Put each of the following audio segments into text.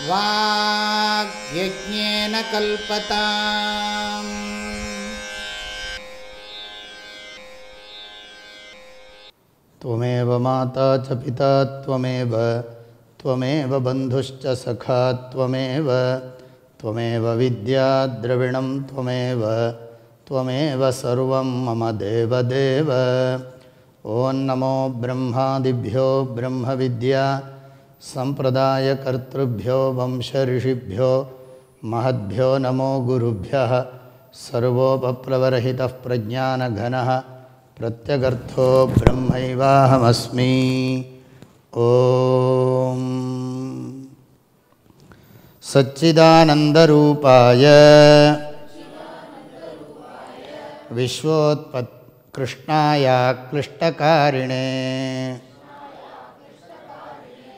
वाग्यज्ञेन कल्पताम्। त्वमेव माता च पिता, त्वमेव त्वमेव बन्धुश्च सखा, त्वमेव त्वमेव त्वमेव त्वमेव सर्वं मम देवदेव। नमो ब्रह्मादिभ्यो ब्रह्मविद्या। सम्प्रदायकर्तृभ्यो वंशऋषिभ्यो महद्भ्यो नमो गुरुभ्यः सर्वोपप्लवरहितः प्रज्ञानघनः प्रत्यगर्थो ब्रह्मैवाहमस्मि। ॐ सच्चिदानन्दरूपाय विश्वोत्पत्कृष्णायाक्लिष्टकारिणे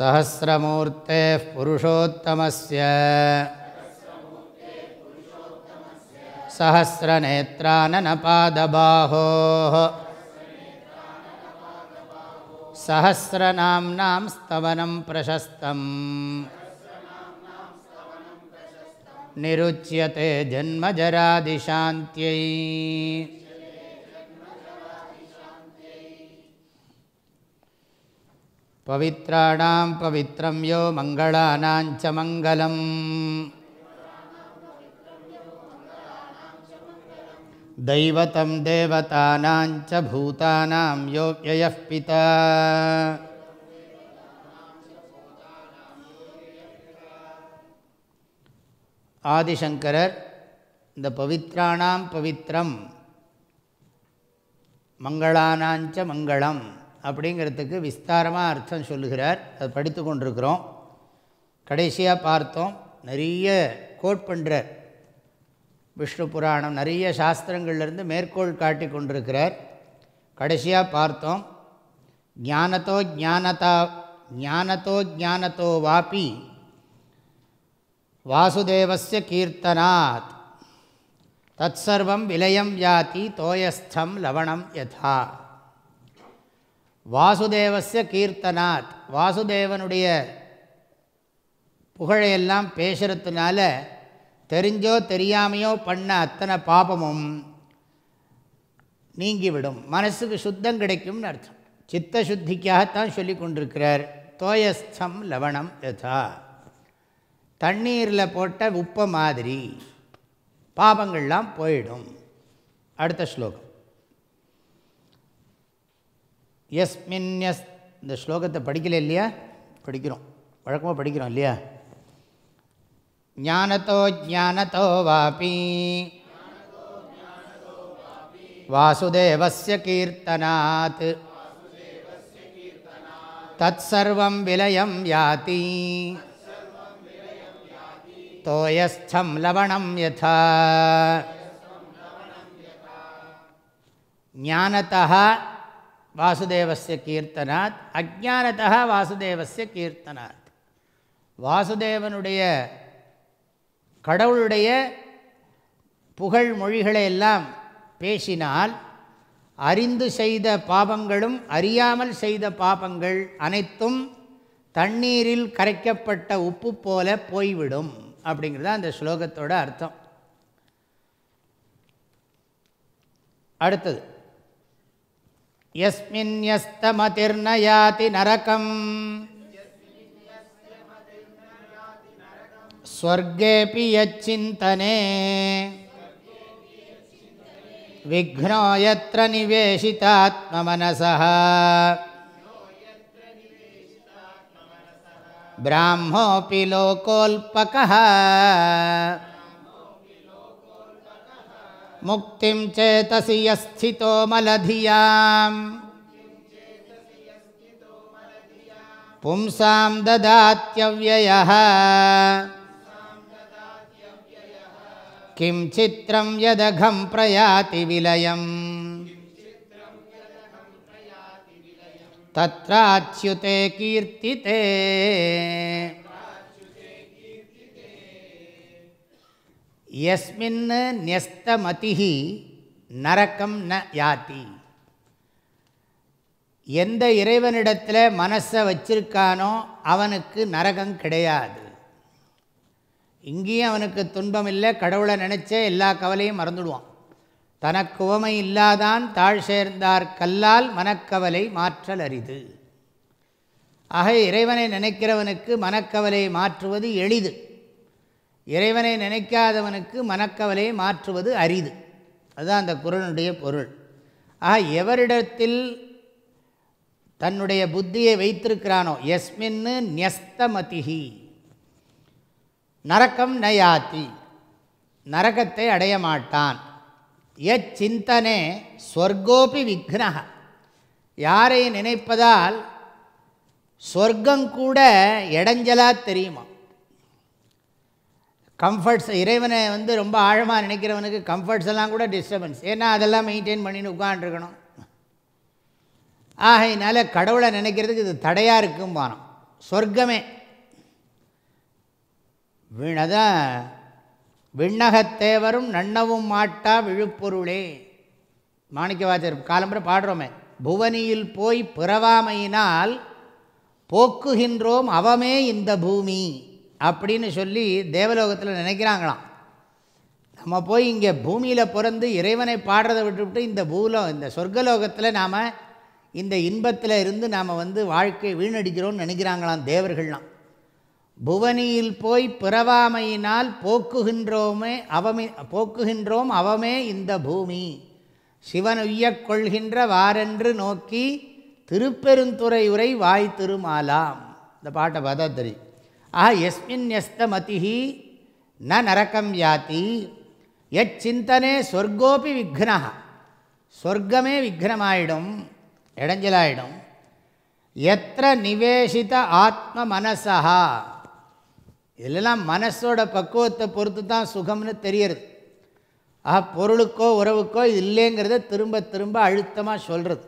सहस्रमूर्तेः पुरुषोत्तमस्य। सहस्रनेत्राननपादबाहोः। सहस्रनाम्नां स्तवनं प्रशस्तम्। निरुच्यते जन्मजरादिशान्त्यै पवित्राणां पवित्रं यो मङ्गलानां च मङ्गलम् दैवतं देवतानां च भूतानां यो व्ययः पिता ஆதிசங்கரர் இந்த பவித்ராணாம் பவித்ரம் மங்களானாஞ்ச மங்களம் அப்படிங்கிறதுக்கு விஸ்தாரமாக அர்த்தம் சொல்லுகிறார். அதை படித்து கொண்டிருக்கிறோம். கடைசியாக பார்த்தோம். நிறைய கோட் பண்ணுறார் விஷ்ணு புராணம் நிறைய சாஸ்திரங்கள்லேருந்து மேற்கோள் காட்டி கொண்டிருக்கிறார். கடைசியாக பார்த்தோம். ஞானத்தோ ஞானதா ஞானத்தோ ஞானத்தோ வாபி வாசுதேவஸ்ய கீர்த்தனாத். தத்சர்வம் விலயம் யாதி தோயஸ்தம் லவணம் யதா. வாசுதேவச கீர்த்தனாத். வாசுதேவனுடைய புகழையெல்லாம் பேசுகிறதுனால தெரிஞ்சோ தெரியாமையோ பண்ண அத்தனை பாபமும் நீங்கிவிடும். மனசுக்கு சுத்தம் கிடைக்கும்னு அர்த்தம். சித்த சுத்திக்காகத்தான் சொல்லி கொண்டிருக்கிறார். தோயஸ்தம் லவணம் யதா. தண்ணீரில் போட்ட உப்ப மாதிரி பாபங்கள்லாம் போயிடும். அடுத்த ஸ்லோகம். எஸ்மின் எஸ் இந்த ஸ்லோகத்தை படிக்கல இல்லையா? படிக்கிறோம். வழக்கமாக படிக்கிறோம் இல்லையா? ஞானத்தோ ஜானதோ வாபி. வாசுதேவசிய கீர்த்தனாத். தத்சர்வம் விலயம் யாதி. தோயஸ்தம் லவணம் யதா. ஞானத்தா வாசுதேவஸ்ய கீர்த்தனாத் அஜானதா வாசுதேவஸ்ய கீர்த்தனாத். வாசுதேவனுடைய கடவுளுடைய புகழ் மொழிகளை எல்லாம் பேசினால் அறிந்து செய்த பாபங்களும் அறியாமல் செய்த பாபங்கள் அனைத்தும் தண்ணீரில் கரைக்கப்பட்ட உப்பு போல போய்விடும் அப்படிங்கிறது அந்த ஸ்லோகத்தோட அர்த்தம். அடுத்தது. यस्मिन्यस्तमतिर्नयाति नरकम् स्वर्गेऽपि यच्चिन्तने विघ्नो यत्र निवेशितात्ममनसः ब्राह्मोऽपि लोकोऽल्पकः मुक्तिं चेतसि यस्थितो मलधियाम् पुंसां ददात्यव्ययः किं चित्रं यदघं प्रयाति विलयम् तत्राच्युते कीर्तिते எஸ்மின் நியஸ்தமதிஹி நரக்கம் ந யாத்தி எந்த இறைவனிடத்தில் மனசை வச்சிருக்கானோ அவனுக்கு நரகம் கிடையாது. இங்கேயும் அவனுக்கு துன்பம் இல்லை கடவுளை நினச்சே எல்லா கவலையும் மறந்துடுவான். தனக்கு உவமை இல்லாதான் தாழ் சேர்ந்தார் கல்லால் மனக்கவலை மாற்றல் அரிது. ஆக இறைவனை நினைக்கிறவனுக்கு மனக்கவலையை மாற்றுவது எளிது. இறைவனை நினைக்காதவனுக்கு மனக்கவலையை மாற்றுவது அரிது. அதுதான் அந்த குரலுடைய பொருள். ஆக எவரிடத்தில் தன்னுடைய புத்தியை வைத்திருக்கிறானோ எஸ்மின்னு நியஸ்தமதிஹி. நரக்கம் நயாத்தி நரகத்தை அடைய மாட்டான். எச்சிந்தனே ஸ்வர்கோபி விக்னக யாரை நினைப்பதால் சொர்க்கம் கூட இடைஞ்சலாக தெரியுமா? கம்ஃபர்ட்ஸ் இறைவனை வந்து ரொம்ப ஆழமாக நினைக்கிறவனுக்கு கம்ஃபர்ட்ஸ் எல்லாம் கூட டிஸ்டர்பன்ஸ் ஏன்னா அதெல்லாம் மெயின்டைன் பண்ணின்னு உட்காந்துருக்கணும் ஆகையினால கடவுளை நினைக்கிறதுக்கு இது தடையாக இருக்கும் பானம் சொர்க்கமே. வீணதான் விண்ணகத்தேவரும் நன்னவும் மாட்டா விழுப்பொருளே. மாணிக்கவாச்சர் காலம்புரை பாடுறோமே. புவனியில் போய் பிறவாமையினால் போக்குகின்றோம் அவமே இந்த பூமி. அப்படின்னு சொல்லி தேவலோகத்தில் நினைக்கிறாங்களாம். நம்ம போய் இங்கே பூமியில் பிறந்து இறைவனை பாடுறதை விட்டுவிட்டு இந்த பூலோ இந்த சொர்க்கலோகத்தில் நாம் இந்த இன்பத்தில் இருந்து நாம் வந்து வாழ்க்கை வீணடிக்கிறோம்னு நினைக்கிறாங்களாம் தேவர்கள்லாம். புவனியில் போய் பிறவாமையினால் போக்குகின்றோமே அவமே போக்குகின்றோம் அவமே இந்த பூமி. சிவன் உய்யக் கொள்கின்ற வாரென்று நோக்கி திருப்பெருந்துறை உரை வாய் திருமாலாம். இந்த பாட்டை பார்த்தா தெரியும். ஆஹா எஸ்மின் ந நரக்கம் யாத்தி எச்சிந்தனே சொர்க்கோபி விக்னா சொர்க்கமே விக்னமாயிடும் இடைஞ்சலாயிடும் எத்திர நிவேசித ஆத்ம மனசா இதெல்லாம் மனசோட பக்குவத்தை பொறுத்து தான் சுகம்னு தெரியறது ஆஹா பொருளுக்கோ உறவுக்கோ இது இல்லைங்கிறத திரும்ப திரும்ப அழுத்தமாக சொல்கிறது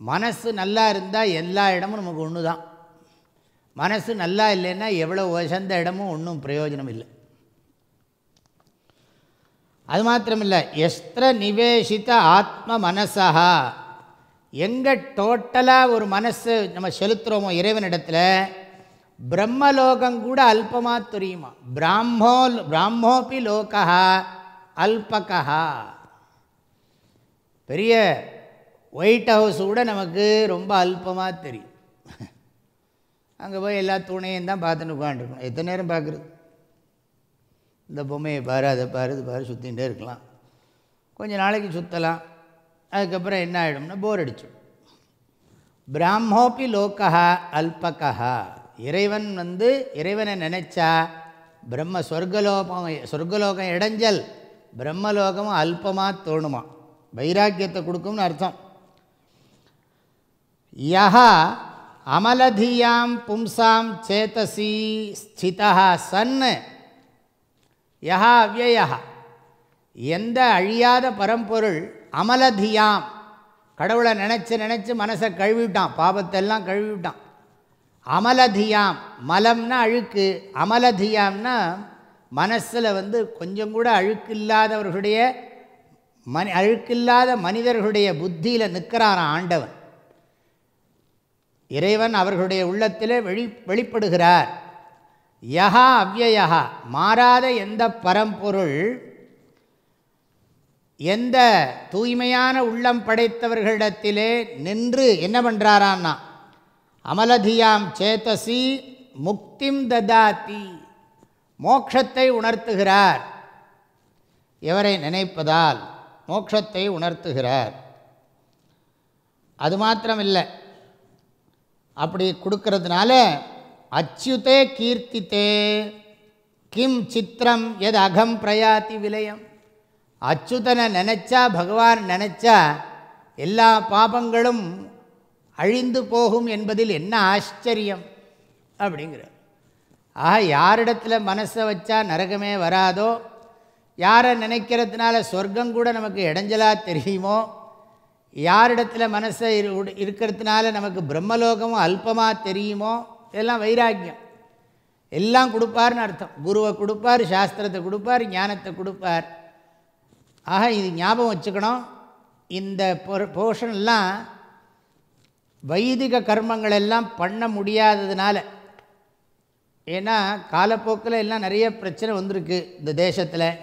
மனசு நல்லா இருந்தால் எல்லா இடமும் நமக்கு ஒன்று தான் மனசு நல்லா இல்லைன்னா எவ்வளோ வசந்த இடமும் ஒன்றும் பிரயோஜனம் இல்லை அது மாத்திரமில்லை எஸ்திர நிவேசித்த ஆத்ம மனசா எங்கே டோட்டலாக ஒரு மனசு நம்ம செலுத்துகிறோமோ இறைவனிடத்தில் பிரம்மலோகம் கூட அல்பமாக தெரியுமா? பிராமோ பிராமோபி லோகா அல்பகா பெரிய ஒயிட் ஹவுஸ் கூட நமக்கு ரொம்ப அல்பமாக தெரியும். அங்கே போய் எல்லா துணையும் தான் பார்த்துன்னு உட்காந்துருக்கணும். எத்தனை நேரம் பார்க்குறது? இந்த பொம்மையை பாரு அதை பாரு இது பாரு சுற்றிகிட்டே இருக்கலாம். கொஞ்சம் நாளைக்கு சுற்றலாம் அதுக்கப்புறம் என்ன ஆகிடும்னா போர் அடிச்சிடும். பிராமோப்பி லோக்கா அல்பகா இறைவன் வந்து இறைவனை நினச்சா பிரம்ம சொர்க்கலோகம் சொர்க்கலோகம் இடைஞ்சல் பிரம்மலோகமும் அல்பமாக தோணுமா? வைராக்கியத்தை கொடுக்கும்னு அர்த்தம். யஹா அமலதியாம் பும்சாம் சேத்தசி ஸ்திதா சன். யஹா அவ்வயா எந்த அழியாத பரம்பொருள் அமலதியாம். கடவுளை நினச்சி நினச்சி மனசை கழுவிட்டான் பாபத்தெல்லாம் கழுவிட்டான். அமலதியாம் மலம்னா அழுக்கு. அமலதியாம்னா மனசில் வந்து கொஞ்சம் கூட அழுக்கு இல்லாதவர்களுடைய மனி அழுக்கில்லாத மனிதர்களுடைய புத்தியில் நிற்கிறாரான் ஆண்டவன். இறைவன் அவர்களுடைய உள்ளத்திலே வெளி வெளிப்படுகிறார். யஹா அவ்வயா மாறாத எந்த பரம்பொருள் எந்த தூய்மையான உள்ளம் படைத்தவர்களிடத்திலே நின்று என்ன பண்ணுறாரான்னா அமலதியாம் சேத்தசி முக்திம் ததாத்தி மோக்ஷத்தை உணர்த்துகிறார். எவரை நினைப்பதால் மோட்சத்தை உணர்த்துகிறார். அது மாத்திரமில்லை. அப்படி கொடுக்கறதுனால அச்சுதே கீர்த்தித்தே கிம் சித்திரம் எது அகம் பிரயாத்தி விலயம். அச்சுதனை நினச்சா பகவான் நினச்சா எல்லா பாபங்களும் அழிந்து போகும் என்பதில் என்ன ஆச்சரியம்? அப்படிங்கிற ஆக யாரிடத்தில் மனசை வச்சா நரகமே வராதோ யாரை நினைக்கிறதுனால சொர்க்கம் கூட நமக்கு இடைஞ்சலாக தெரியுமோ யாரிடத்தில் மனசை இரு- இருக்கிறதுனால நமக்கு பிரம்மலோகமும் அல்பமாக தெரியுமோ? இதெல்லாம் வைராக்கியம். எல்லாம் கொடுப்பார்னு அர்த்தம். குருவை கொடுப்பார் சாஸ்திரத்தை கொடுப்பார் ஞானத்தை கொடுப்பார். ஆக இது ஞாபகம் வச்சுக்கணும். இந்த போர்ஷன்லாம் வைதிக கர்மங்கள் எல்லாம் பண்ண முடியாததுனால. ஏன்னா காலப்போக்கில் எல்லாம் நிறைய பிரச்சனை வந்திருக்கு இந்த தேசத்தில்.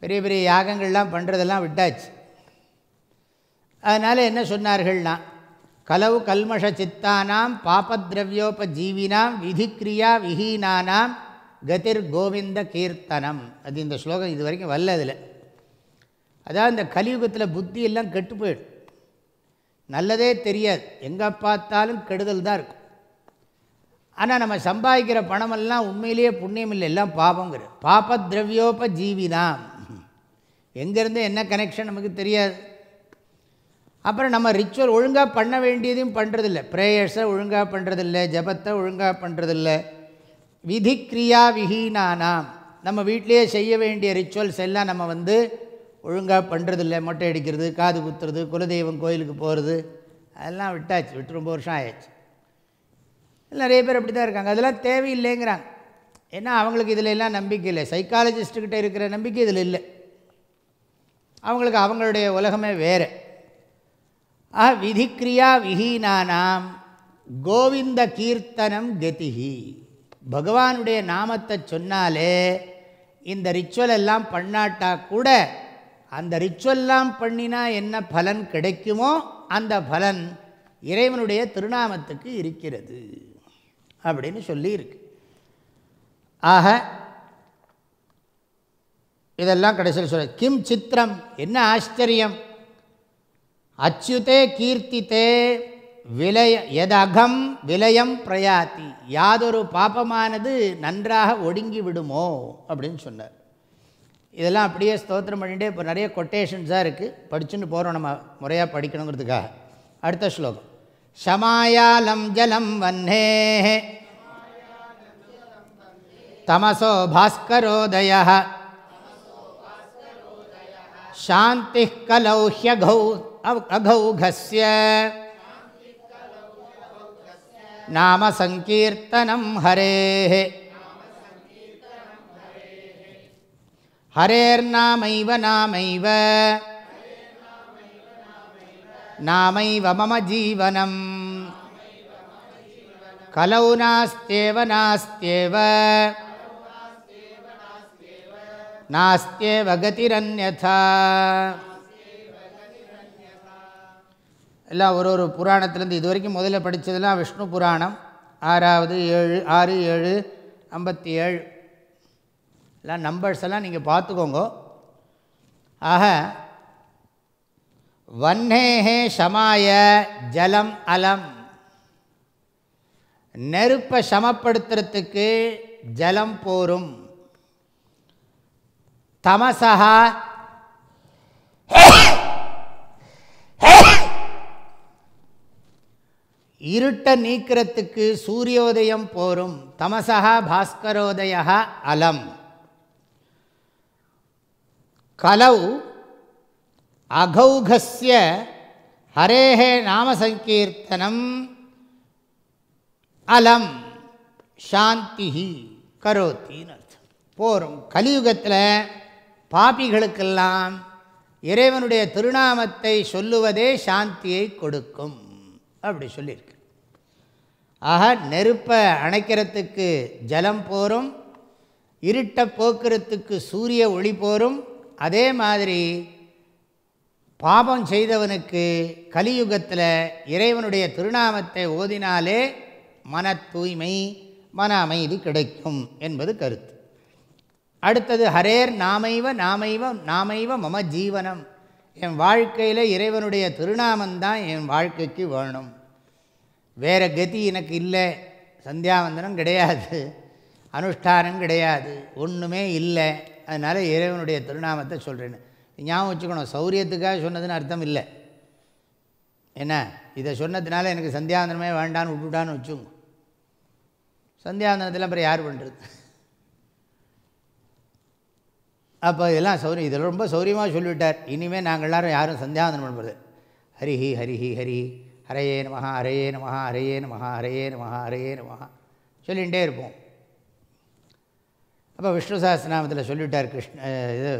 பெரிய பெரிய யாகங்கள்லாம் பண்ணுறதெல்லாம் விட்டாச்சு. அதனால் என்ன சொன்னார்கள்னா கலவு கல்மஷ சித்தானாம் பாபத்ரவியோபஜீவினாம் விதிக்ரியா விஹீனானாம் கதிர் கோவிந்த கீர்த்தனம். அது இந்த ஸ்லோகம் இது வரைக்கும் வல்லதில். அதாவது இந்த கலியுகத்தில் புத்தி எல்லாம் கெட்டு போயிடும். நல்லதே தெரியாது. எங்கே பார்த்தாலும் கெடுதல் தான் இருக்கும். ஆனால் நம்ம சம்பாதிக்கிற பணமெல்லாம் உண்மையிலேயே புண்ணியம் இல்லை. எல்லாம் பாபங்கிற பாபத்ரவியோப ஜீவினாம் எங்கேருந்து என்ன கனெக்ஷன் நமக்கு தெரியாது. அப்புறம் நம்ம ரிச்சுவல் ஒழுங்காக பண்ண வேண்டியதையும் பண்ணுறதில்ல ப்ரேயர்ஸை ஒழுங்காக பண்ணுறதில்ல ஜபத்தை ஒழுங்காக பண்ணுறதில்ல விதிக்ரியா விஹீனானாம். நம்ம வீட்டிலேயே செய்ய வேண்டிய ரிச்சுவல்ஸ் எல்லாம் நம்ம வந்து ஒழுங்காக பண்ணுறதில்ல மொட்டை அடிக்கிறது காது குத்துறது குலதெய்வம் கோயிலுக்கு போகிறது அதெல்லாம் விட்டாச்சு. விட்டு ரொம்ப வருஷம் ஆயாச்சு. நிறைய பேர் அப்படி தான் இருக்காங்க. அதெல்லாம் தேவையில்லைங்கிறாங்க. ஏன்னா அவங்களுக்கு இதில் எல்லாம் நம்பிக்கை இல்லை. சைக்காலஜிஸ்ட்டுக்கிட்ட இருக்கிற நம்பிக்கை இதில் இல்லை. அவங்களுக்கு அவங்களுடைய உலகமே வேறு. ஆ விதிக்ரியா விஹீனானாம். கோவிந்த கீர்த்தனம் கதிஹி பகவானுடைய நாமத்தை சொன்னாலே இந்த ரிச்சுவல் எல்லாம் பண்ணாட்டா கூட அந்த ரிச்சுவல்லாம் பண்ணினா என்ன பலன் கிடைக்குமோ அந்த பலன் இறைவனுடைய திருநாமத்துக்கு இருக்கிறது அப்படின்னு சொல்லியிருக்கு. ஆக இதெல்லாம் கடைசியில் சொல்ல கிம் சித்திரம் என்ன ஆச்சரியம்? அச்சுதே கீர்த்தித்தே விலய எதகம் விலயம் பிரயாத்தி யாதொரு பாப்பமானது நன்றாக ஒடுங்கி விடுமோ அப்படின்னு சொன்னார். இதெல்லாம் அப்படியே ஸ்தோத்திரம் பண்ணிகிட்டே இப்போ நிறைய கொட்டேஷன்ஸாக இருக்குது படிச்சுன்னு போகிறோம் நம்ம முறையாக படிக்கணுங்கிறதுக்காக. அடுத்த ஸ்லோகம். ஷமாயாலம் ஜலம் வன்னே தமசோ பாஸ்கரோதய. சாந்தி கலௌ अघौघस्य। नाम संकीर्तनम हरे। हरेर्नाम नाम नाम मम जीवनम् कलौ नास्त्येव गतिरन्यथा। எல்லாம் ஒரு ஒரு புராணத்துலேருந்து இது வரைக்கும் முதல்ல படித்ததெல்லாம் விஷ்ணு புராணம். ஆறாவது ஏழு ஆறு ஏழு ஐம்பத்தி ஏழு எல்லாம் நம்பர்ஸ் எல்லாம் நீங்கள் பார்த்துக்கோங்க. ஆக வன்னேஹே சமாய ஜலம் அலம். நெருப்பை சமப்படுத்துறதுக்கு ஜலம் போரும். தமசா இருட்டை நீக்கிறதுக்கு சூரியோதயம் போரும். தமசா பாஸ்கரோதய அலம். கலௌ அகௌகசிய ஹரேஹே நாமசங்கீர்த்தனம் அலம். சாந்தி கரோத்தின்னு அர்த்தம். போரும். கலியுகத்தில் பாபிகளுக்கெல்லாம் இறைவனுடைய திருநாமத்தை சொல்லுவதே சாந்தியை கொடுக்கும். அப்படி சொல்லியிருக்கு. ஆக நெருப்பை அணைக்கிறதுக்கு ஜலம் போரும் இருட்டை போக்குறதுக்கு சூரிய ஒளி போரும். அதே மாதிரி பாபம் செய்தவனுக்கு கலியுகத்தில் இறைவனுடைய திருநாமத்தை ஓதினாலே மன தூய்மை மன அமைதி கிடைக்கும் என்பது கருத்து. அடுத்தது ஹரேர் நாமைவ நாமைவ நாமைவ மம ஜீவனம். என் வாழ்க்கையில் இறைவனுடைய திருநாமந்தான் என் வாழ்க்கைக்கு வேணும் வேறு கதி எனக்கு இல்லை. சந்தியாவந்தனம் கிடையாது. அனுஷ்டானம் கிடையாது. ஒன்றுமே இல்லை. அதனால் இறைவனுடைய திருநாமத்தை சொல்கிறேன்னு ஞாபகம் வச்சுக்கணும். சௌரியத்துக்காக சொன்னதுன்னு அர்த்தம் இல்லை. என்ன? இதை சொன்னதுனால எனக்கு சந்தியாவந்தனமே வேண்டான்னு விட்டுவிட்டான்னு வச்சுங்க சந்தியாவந்தனத்தில் அப்புறம் யார் பண்ணுறது அப்போ இதெல்லாம் சௌரியம் இதில் ரொம்ப சௌரியமாக சொல்லிவிட்டார். இனிமேல் நாங்கள் எல்லாரும் யாரும் சந்தியாவந்தனம் பண்ணுறது ஹரிஹி ஹரிஹி ஹரி ஹரையே நமஹா ஹரையே நமஹா ஹரையே நமஹா ஹரையே நமஹா ஹரையே நமஹா. சொல்லிகிட்டே இருப்போம். அப்போ விஷ்ணு சாஸ்திரநாமத்தில் சொல்லிட்டார் கிருஷ்ண இது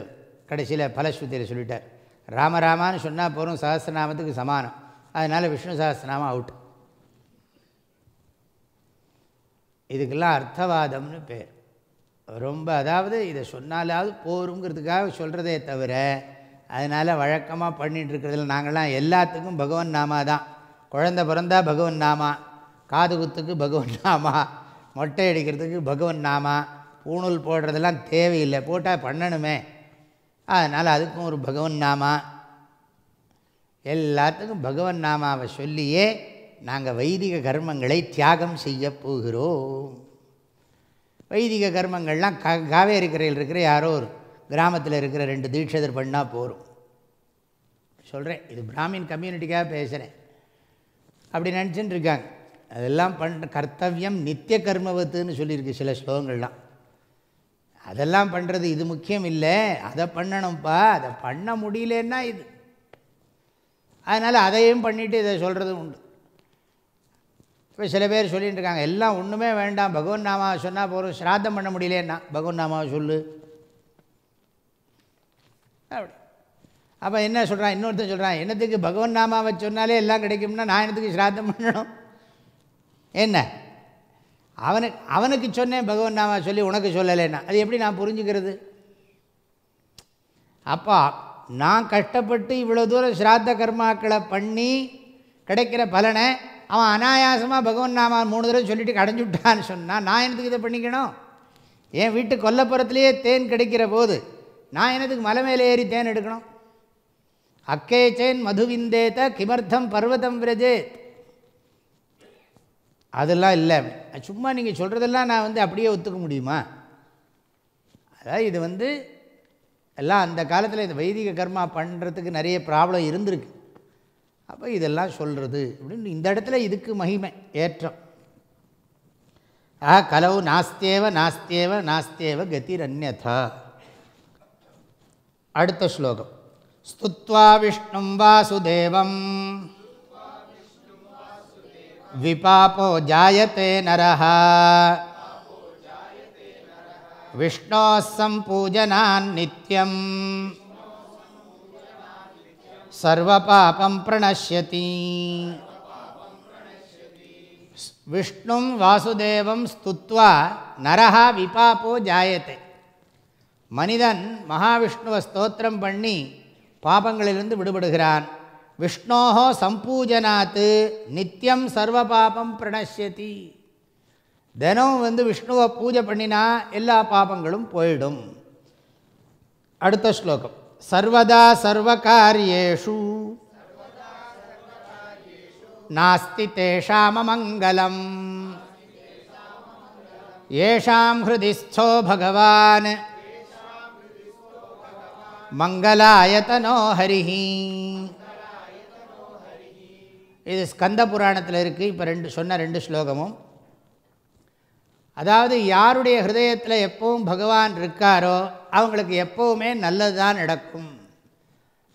கடைசியில் பலஸ்ருதியில் சொல்லிட்டார். ராமராமான்னு சொன்னால் போகிறோம் சஹஸ்ரநாமத்துக்கு சமானம். அதனால் விஷ்ணு சஹஸ்ரநாமம் அவுட் இதுக்கெல்லாம் அர்த்தவாதம்னு பேர். ரொம்ப அதாவது இதை சொன்னாலாவது போருங்கிறதுக்காக சொல்கிறதே தவிர அதனால் வழக்கமாக பண்ணிகிட்டு இருக்கிறதுல நாங்கள்லாம் எல்லாத்துக்கும் பகவன் நாமா தான் குழந்த பிறந்தா பகவன் நாமா காது குத்துக்கு பகவன் நாமா மொட்டை அடிக்கிறதுக்கு பகவன் நாமா பூணூல் போடுறதெல்லாம் தேவையில்லை போட்டால் பண்ணணுமே. அதனால் அதுக்கும் ஒரு பகவன் நாமா. எல்லாத்துக்கும் பகவன் நாமாவை சொல்லியே நாங்கள் வைதிக கர்மங்களை தியாகம் செய்ய போகிறோம். வைதிக கர்மங்கள்லாம் கா காவேரி கரையில் இருக்கிற யாரோ ஒரு கிராமத்தில் இருக்கிற ரெண்டு தீட்சிதர் பண்ணால் போகிறோம் சொல்கிறேன் இது பிராமின் கம்யூனிட்டிக்காக பேசுகிறேன் அப்படி நினச்சின்னு இருக்காங்க அதெல்லாம் பண்ண கர்த்தவியம் நித்திய கர்மவத்துன்னு சொல்லியிருக்கு சில ஸ்லோகங்கள்லாம். அதெல்லாம் பண்ணுறது இது முக்கியம் இல்லை. அதை பண்ணணும்ப்பா அதை பண்ண முடியலன்னா இது. அதனால் அதையும் பண்ணிவிட்டு இதை சொல்கிறது உண்டு. இப்போ சில பேர் சொல்லிகிட்டு இருக்காங்க எல்லாம் ஒன்றுமே வேண்டாம். பகவன் நாமாவை சொன்னால் போகிறோம் ஸ்ராத்தம் பண்ண முடியலன்னா பகவன் நாமாவை சொல்லு. அப்படி. அப்போ என்ன சொல்கிறான் இன்னொருத்தன் சொல்கிறான் என்னத்துக்கு பகவன் நாமாவை சொன்னாலே எல்லாம் கிடைக்கும்னா நான் என்னத்துக்கு ஸ்ராத்தம் பண்ணணும்? என்ன? அவனுக்கு அவனுக்கு சொன்னேன் பகவன் நாமா சொல்லி உனக்கு சொல்லலைன்னா. அது எப்படி நான் புரிஞ்சுக்கிறது? அப்போ நான் கஷ்டப்பட்டு இவ்வளோ தூரம் ஸ்ராத்த கர்மாக்களை பண்ணி கிடைக்கிற பலனை அவன் அனாயாசமாக பகவன் நாமா மூணு தடவை சொல்லிட்டு கடைஞ்சு விட்டான்னு சொன்னால் நான் என்னத்துக்கு இதை பண்ணிக்கணும்? என் வீட்டு கொல்லப்புறத்துலேயே தேன் கிடைக்கிற போது நான் என்னத்துக்கு மலை மேலே ஏறி தேன் எடுக்கணும்? அக்கே மதுவிந்தேத கிமர்த்தம் பர்வதம் விரஜேத் அதெல்லாம் இல்லை. சும்மா நீங்கள் சொல்கிறதெல்லாம் நான் வந்து அப்படியே ஒத்துக்க முடியுமா? அதாவது இது வந்து எல்லாம் அந்த காலத்தில் இந்த வைதிக கர்மா பண்ணுறதுக்கு நிறைய ப்ராப்ளம் இருந்திருக்கு. அப்போ இதெல்லாம் சொல்கிறது அப்படின்னு இந்த இடத்துல இதுக்கு மகிமை ஏற்றம். ஆ கலவு நாஸ்தேவ நாஸ்தேவ நாஸ்தேவ கதிர் அந்நதா அடுத்த ஸ்லோகம். ஸ்துத்வா விஷ்ணும் வாசுதேவம் விபாபோ ஜாயத்தே நரः விஷ்ணோः सम्पूजनान् नित्यम् सर्वपापं प्रणश्यति விஷ்ணும் வாசுதேவம் ஸ்துத்வா நரஹா விபாப்போ ஜாயத்தை மனிதன் மகாவிஷ்ணுவை ஸ்தோத்திரம் பண்ணி பாபங்களிலிருந்து விடுபடுகிறான். விஷ்ணோஹோ சம்பூஜனாத்து நித்தியம் சர்வ பாபம் பிரணசியதி தினம் வந்து விஷ்ணுவை பூஜை பண்ணினா எல்லா பாபங்களும் போயிடும். அடுத்த ஸ்லோகம். சர்வதா சர்வகாரியேஷு. நாஸ்தி தேஷாமமங்கலம் ஏஷாம் ஹிருதிஸ்தோ பகவான். மங்களாயத்தனோ ஹரிஹி. இது ஸ்கந்த புராணத்தில் இருக்குது இப்போ ரெண்டு சொன்ன ரெண்டு ஸ்லோகமும். அதாவது யாருடைய ஹிருதயத்தில் எப்பவும் பகவான் இருக்காரோ அவங்களுக்கு எப்போவுமே நல்லது தான் நடக்கும்.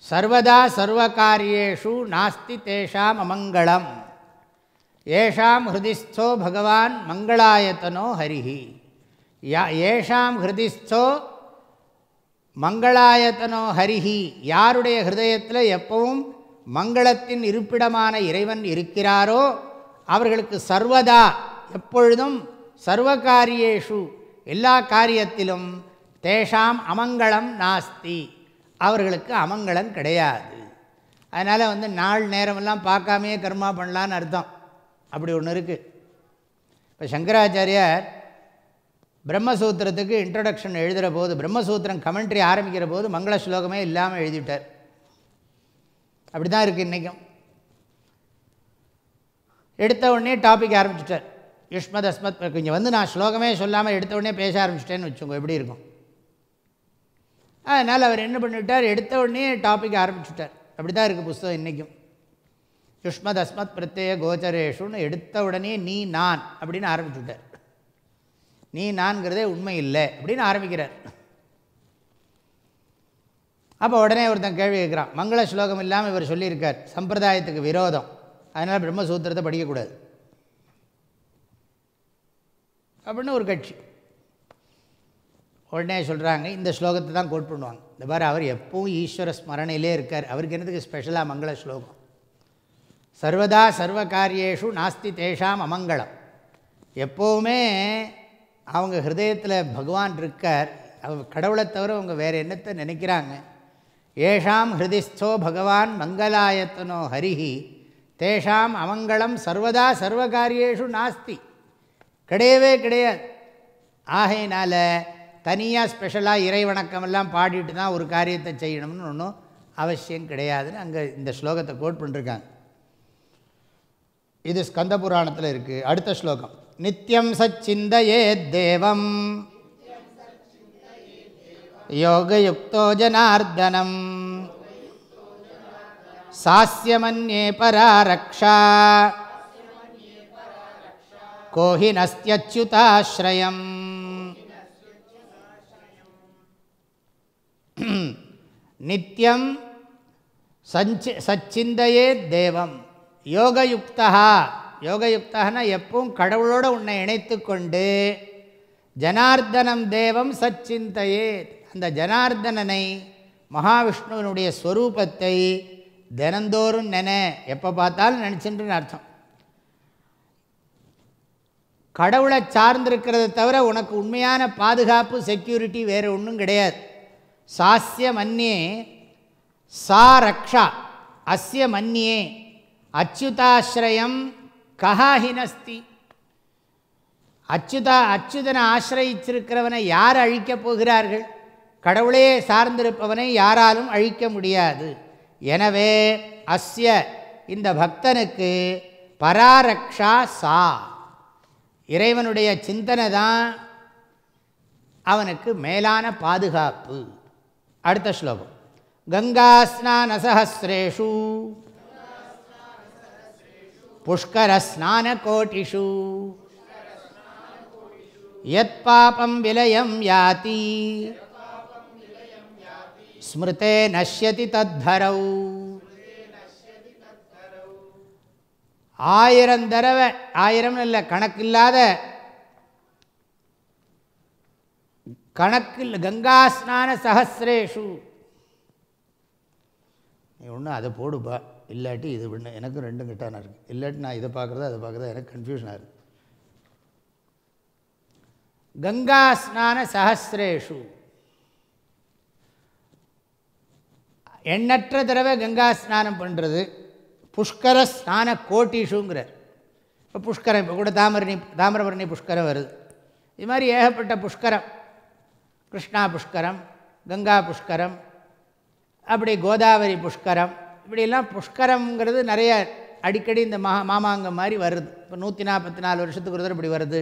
சர்வதா சர்வகாரியேஷு நாஸ்தி தேஷாம் அமங்கலம். ஏஷாம் ஹிருதிஸ்தோ பகவான் மங்களாயத்தனோ ஹரிஹி. யா ஏஷாம் ஹிருதிஸ்தோ மங்களாயத்தனோ ஹரிஹி யாருடைய ஹிருதயத்தில் எப்பவும் மங்களத்தின் இருப்பிடமான இறைவன் இருக்கிறாரோ அவர்களுக்கு சர்வதா எப்பொழுதும் சர்வகாரியேஷு. எல்லா காரியத்திலும் தேஷாம் அமங்கலம் நாஸ்தி. அவர்களுக்கு அமங்கலம் கிடையாது. அதனால் வந்து நாள் நேரமெல்லாம் பார்க்காமையே கர்மா பண்ணலான்னு அர்த்தம். அப்படி ஒன்று இருக்குது இப்போ சங்கராச்சாரியார் பிரம்மசூத்திரத்துக்கு இன்ட்ரடக்ஷன் எழுதுகிற போது பிரம்மசூத்திரம் கமெண்ட்ரி ஆரம்பிக்கிற போது மங்கள ஸ்லோகமே இல்லாமல் எழுதிவிட்டார். அப்படி தான் இருக்குது இன்றைக்கும் எடுத்த உடனே டாபிக் ஆரம்பிச்சிட்டார். யுஷ்மத் அஸ்மத் இங்கே வந்து நான் ஸ்லோகமே சொல்லாமல் எடுத்த உடனே பேச ஆரம்பிச்சிட்டேன்னு வச்சுக்கோங்க எப்படி இருக்கும்? அதனால் அவர் என்ன பண்ணிவிட்டார்? எடுத்த உடனே டாபிக் ஆரம்பிச்சுட்டார். அப்படி தான் இருக்குது புஸ்தகம் இன்றைக்கும் யுஷ்மத் அஸ்மத் பிரத்யேக கோச்சரேஷுன்னு எடுத்த உடனே நீ நான் அப்படின்னு ஆரம்பிச்சுட்டார். நீ நான்கிறதே உண்மை இல்லை அப்படின்னு ஆரம்பிக்கிறார். அப்போ உடனே ஒருத்தன் கேள்வி கேட்குறான். மங்கள ஸ்லோகம் இல்லாமல் இவர் சொல்லியிருக்கார். சம்பிரதாயத்துக்கு விரோதம். அதனால் பிரம்மசூத்திரத்தை படிக்கக்கூடாது. அப்படின்னு ஒரு கட்சி. உடனே சொல்கிறாங்க இந்த ஸ்லோகத்தை தான் கோட் பண்ணுவாங்க. இந்த மாதிரி அவர் எப்பவும் ஈஸ்வர ஸ்மரணையிலே இருக்கார். அவருக்கு என்னதுக்கு ஸ்பெஷலாக மங்கள ஸ்லோகம்? சர்வதா சர்வ காரியேஷு நாஸ்தி தேஷாம் அமங்கலம். எப்போவுமே அவங்க ஹிருதயத்தில் பகவான் இருக்கார். அவங்க கடவுளை தவிர அவங்க வேறு என்னத்தை நினைக்கிறாங்க? ஏஷாம் ஹிருதிஸ்தோ பகவான் மங்களாயத்தனோ ஹரிஹி தேஷாம் அமங்கலம் சர்வதா சர்வகாரியேஷு நாஸ்தி. கிடையவே கிடையாது. ஆகையினால் தனியாக ஸ்பெஷலாக இறை வணக்கமெல்லாம் பாடிட்டு தான் ஒரு காரியத்தை செய்யணும்னு ஒன்றும் அவசியம் கிடையாதுன்னு அங்கே இந்த ஸ்லோகத்தை கோட் பண்ணிருக்காங்க. இது ஸ்கந்த புராணத்தில் இருக்குது அடுத்த ஸ்லோகம். நித்யம் சச்சிந்தையே தேவம். யோகயுக்தோ ஜனார்தனம். சாஸ்யமன்யே பராரக்ஷா. கோஹி நஸ்தியச்சுதாஸ்ரயம் நித்யம் சஞ்சி சச்சிந்தையே தேவம். யோகயுக்தா. யோகயுக்தகனா எப்பவும் கடவுளோடு உன்னை இணைத்து கொண்டு ஜனார்தனம் தேவம் சச்சிந்தையே. அந்த ஜனார்தனனை மகாவிஷ்ணுவனுடைய ஸ்வரூபத்தை தினந்தோறும் நென எப்போ பார்த்தாலும் நினச்சின்றுன்னு அர்த்தம். கடவுளை சார்ந்திருக்கிறத தவிர உனக்கு உண்மையான பாதுகாப்பு செக்யூரிட்டி வேறு ஒன்றும் கிடையாது. சாஸ்ய மன்னியே சா ரக்ஷா அஸ்ய மன்னியே அச்சுதாஸ்ரயம் கஹாஹினஸ்தி அச்சுதா அச்சுதனை ஆசிரயிச்சிருக்கிறவனை யார் அழிக்கப் போகிறார்கள்? கடவுளே சார்ந்திருப்பவனை யாராலும் அழிக்க முடியாது. எனவே அஸ்ய இந்த பக்தனுக்கு பராரக்ஷா சா. இறைவனுடைய சிந்தனை தான் அவனுக்கு மேலான பாதுகாப்பு. அடுத்த ஸ்லோகம். கங்கா ஸ்நான पुष्करस्नानकोटिषु। यत्पापं विलयं याति। स्मृते பாபம் விலயம் யாதி ஸ்மிருதே நஷ்யதி தத்தரவு ஆயிரம் தடவை ஆயிரம் இல்லை கணக்கில்லாத கணக்கில் கங்கா ஸ்நான சஹசிரேஷு நீ ஒன்று அதை போடுப்பா. இல்லாட்டி இது பண்ணு எனக்கும் ரெண்டும் கிட்டான இருக்குது இல்லாட்டி நான் இதை பார்க்குறதா அதை பார்க்குறதா எனக்கு கன்ஃபியூஷனாக இருக்குது கங்கா ஸ்நான சஹசிரேஷு. எண்ணற்ற தடவை கங்கா ஸ்நானம் பண்ணுறது புஷ்கர ஸ்நான கோட்டிஷுங்கிறார். இப்போ புஷ்கரம் இப்போ கூட தாமரணி தாமிரபரணி புஷ்கரம் வருது. இது மாதிரி ஏகப்பட்ட புஷ்கரம். கிருஷ்ணா புஷ்கரம் கங்கா புஷ்கரம் அப்படி கோதாவரி புஷ்கரம் இப்படியெல்லாம் புஷ்கரம்ங்கிறது நிறைய அடிக்கடி இந்த மா மாமாங்கம் மாதிரி வருது. இப்போ நூற்றி நாற்பத்தி நாலு வருஷத்துக்கு ஒரு தடவை இப்படி வருது.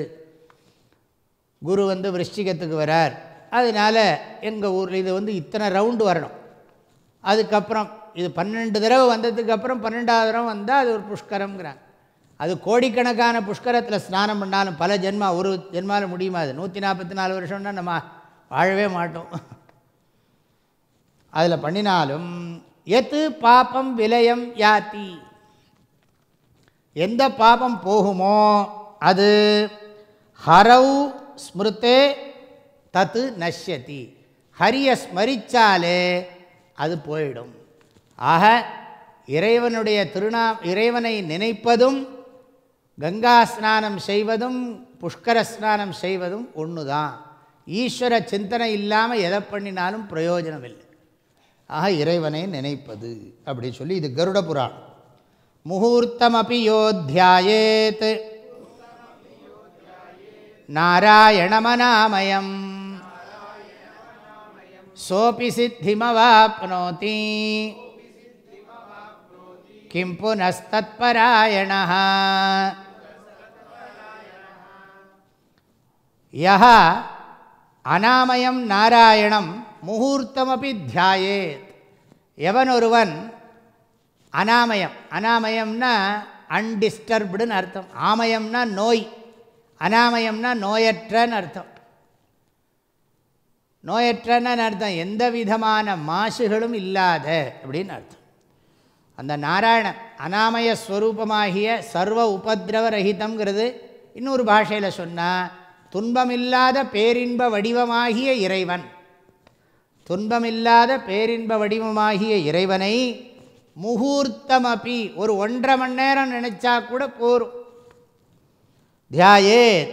குரு வந்து விருஷ்டிகத்துக்கு வரார். அதனால் எங்கள் ஊரில் இது வந்து இத்தனை ரவுண்டு வரணும். அதுக்கப்புறம் இது பன்னெண்டு தடவை வந்ததுக்கப்புறம் பன்னெண்டாவது தடவை வந்தால் அது ஒரு புஷ்கரம்ங்கிறாங்க. அது கோடிக்கணக்கான புஷ்கரத்தில் ஸ்நானம் பண்ணாலும் பல ஜென்மா ஒரு ஜென்மாவில் முடியுமா அது? நூற்றி நாற்பத்தி நாலு வருஷம்னா நம்ம வாழவே மாட்டோம். அதில் பண்ணினாலும் எத்து பாப்பம் விலயம் யாத்தி எந்த பாபம் போகுமோ அது ஹரவு ஸ்மிருத்தே தத்து நஷ்யதி. ஹரியை ஸ்மரித்தாலே அது போயிடும். ஆக இறைவனுடைய திருநா இறைவனை நினைப்பதும் கங்கா ஸ்நானம் செய்வதும் புஷ்கர ஸ்நானம் செய்வதும் ஒன்று தான் ஈஸ்வர சிந்தனை இல்லாமல் எதை பண்ணினாலும் பிரயோஜனம் இல்லை ஆக இறைவனை நினைப்பது அப்படின்னு சொல்லி இது கருட புராணம். முகூர்த்தமபி யோத்தியாயேத். நாராயணமநாமயம் சோபி சித்திமவாப்னோதி. கிம் புனஸ்தத்பராயண யா அநாமயம் நாராயணம் முகூர்த்தமபி தியாயேத். எவன் ஒருவன் அனாமயம் அனாமயம்னா அன்டிஸ்டர்ப்டுன்னு அர்த்தம். ஆமயம்னா நோய் அனாமயம்னா நோயற்றன்னு அர்த்தம். நோயற்றன்னு அர்த்தம். எந்த விதமான மாசுகளும் இல்லாத அப்படின்னு அர்த்தம். அந்த நாராயணன் அனாமய ஸ்வரூபமாகிய சர்வ உபதிரவரகிதங்கிறது இன்னொரு பாஷையில் சொன்னால் துன்பமில்லாத பேரின்ப வடிவமாகிய இறைவன். துன்பமில்லாத பேரின்ப வடிவமாகிய இறைவனை முகூர்த்தமபி ஒரு ஒன்றரை மணி நேரம் நினச்சா கூட போரும். தியாயே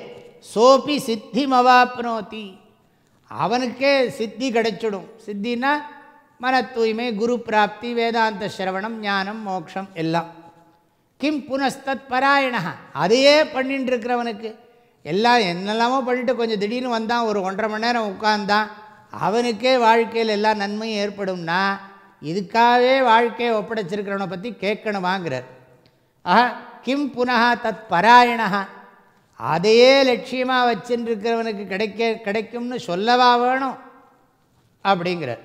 சோபி சித்திமவாப்னோதி அவனுக்கே சித்தி கிடைச்சிடும். சித்தின்னா மன தூய்மை குரு பிராப்தி வேதாந்த சிரவணம் ஞானம் மோக்ஷம் எல்லாம். கிம் புனஸ்தத் பராயணா. அதையே பண்ணிட்டு இருக்கிறவனுக்கு எல்லாம் என்னெல்லாமோ பண்ணிட்டு கொஞ்சம் திடீர்னு வந்தான். ஒரு ஒன்றரை மணி நேரம் உட்கார்ந்தான். அவனுக்கே வாழ்க்கையில் எல்லா நன்மையும் ஏற்படும்னா இதுக்காகவே வாழ்க்கையை ஒப்படைச்சிருக்கிறவனை பற்றி கேட்கணுமாங்கிறார். ஆஹா கிம் புனகா தத் பராயணா அதையே லட்சியமாக வச்சுருக்கிறவனுக்கு கிடைக்க கிடைக்கும்னு சொல்லவா வேணும்? அப்படிங்கிறார்.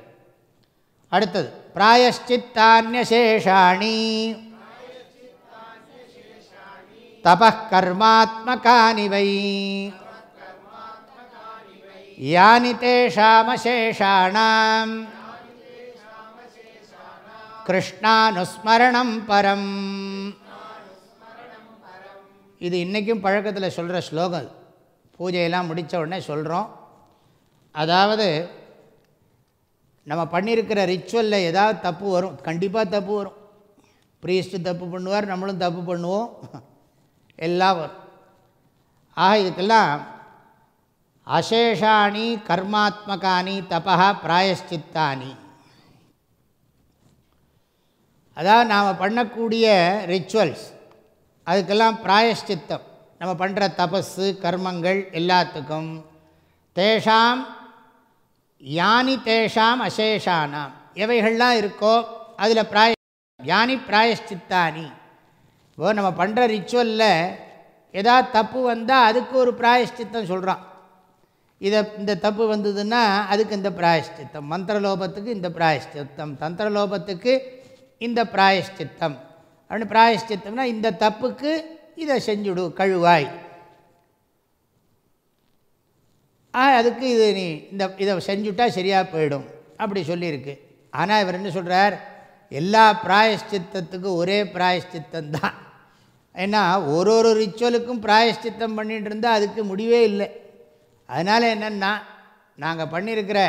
அடுத்தது பிராயஷ்சித்தானியசேஷாணி. தப கர்மாத்மகானி வை யானி தேஷாமசேஷாணாம் கிருஷ்ணானுஸ்மரணம் பரம். இது இன்றைக்கும் பழக்கத்தில் சொல்கிற ஸ்லோகம் பூஜையெல்லாம் முடித்த உடனே சொல்கிறோம் அதாவது நம்ம பண்ணியிருக்கிற ரிச்சுவலில் ஏதாவது தப்பு வரும். கண்டிப்பாக தப்பு வரும். ப்ரீஸ்ட்டு தப்பு பண்ணுவார் நம்மளும் தப்பு பண்ணுவோம். எல்லாம் வரும். ஆக இதுக்கெல்லாம் அசேஷாணி கர்மாத்மகானி தபா பிராயஷ்சித்தானி அதாவது நாம் பண்ணக்கூடிய ரிச்சுவல்ஸ் அதுக்கெல்லாம் பிராயஷ்சித்தம். நம்ம பண்ணுற தபஸு கர்மங்கள் எல்லாத்துக்கும். தேஷாம் யானி தேஷாம் அசேஷானாம். எவைகள்லாம் இருக்கோ அதில் பிராய யானி பிராயஷ்சித்தானி இப்போ நம்ம பண்ணுற ரிச்சுவலில் ஏதாவது தப்பு வந்தால் அதுக்கு ஒரு பிராயஷ்சித்தம் சொல்கிறான் இதை இந்த தப்பு வந்ததுன்னா அதுக்கு இந்த பிராயஷ்டித்தம். மந்திரலோபத்துக்கு இந்த பிராயஷ்டித்தம். தந்திரலோபத்துக்கு இந்த பிராயஷ்டித்தம். அப்படின்னு பிராயஷ்டித்தம்னா இந்த தப்புக்கு இதை செஞ்சுடு கழுவாய். அதுக்கு இது நீ இந்த இதை செஞ்சுட்டா சரியாக போயிடும். அப்படி சொல்லியிருக்கு. ஆனால் இவர் என்ன சொல்கிறார் எல்லா பிராயஷ்சித்தத்துக்கும் ஒரே பிராயஷ்சித்தம் தான். ஏன்னா ஒரு ஒரு ரிச்சுவலுக்கும் பிராயஷ்சித்தம் பண்ணிகிட்டு இருந்தால் அதுக்கு முடிவே இல்லை. அதனால் என்னென்னா நாங்கள் பண்ணியிருக்கிற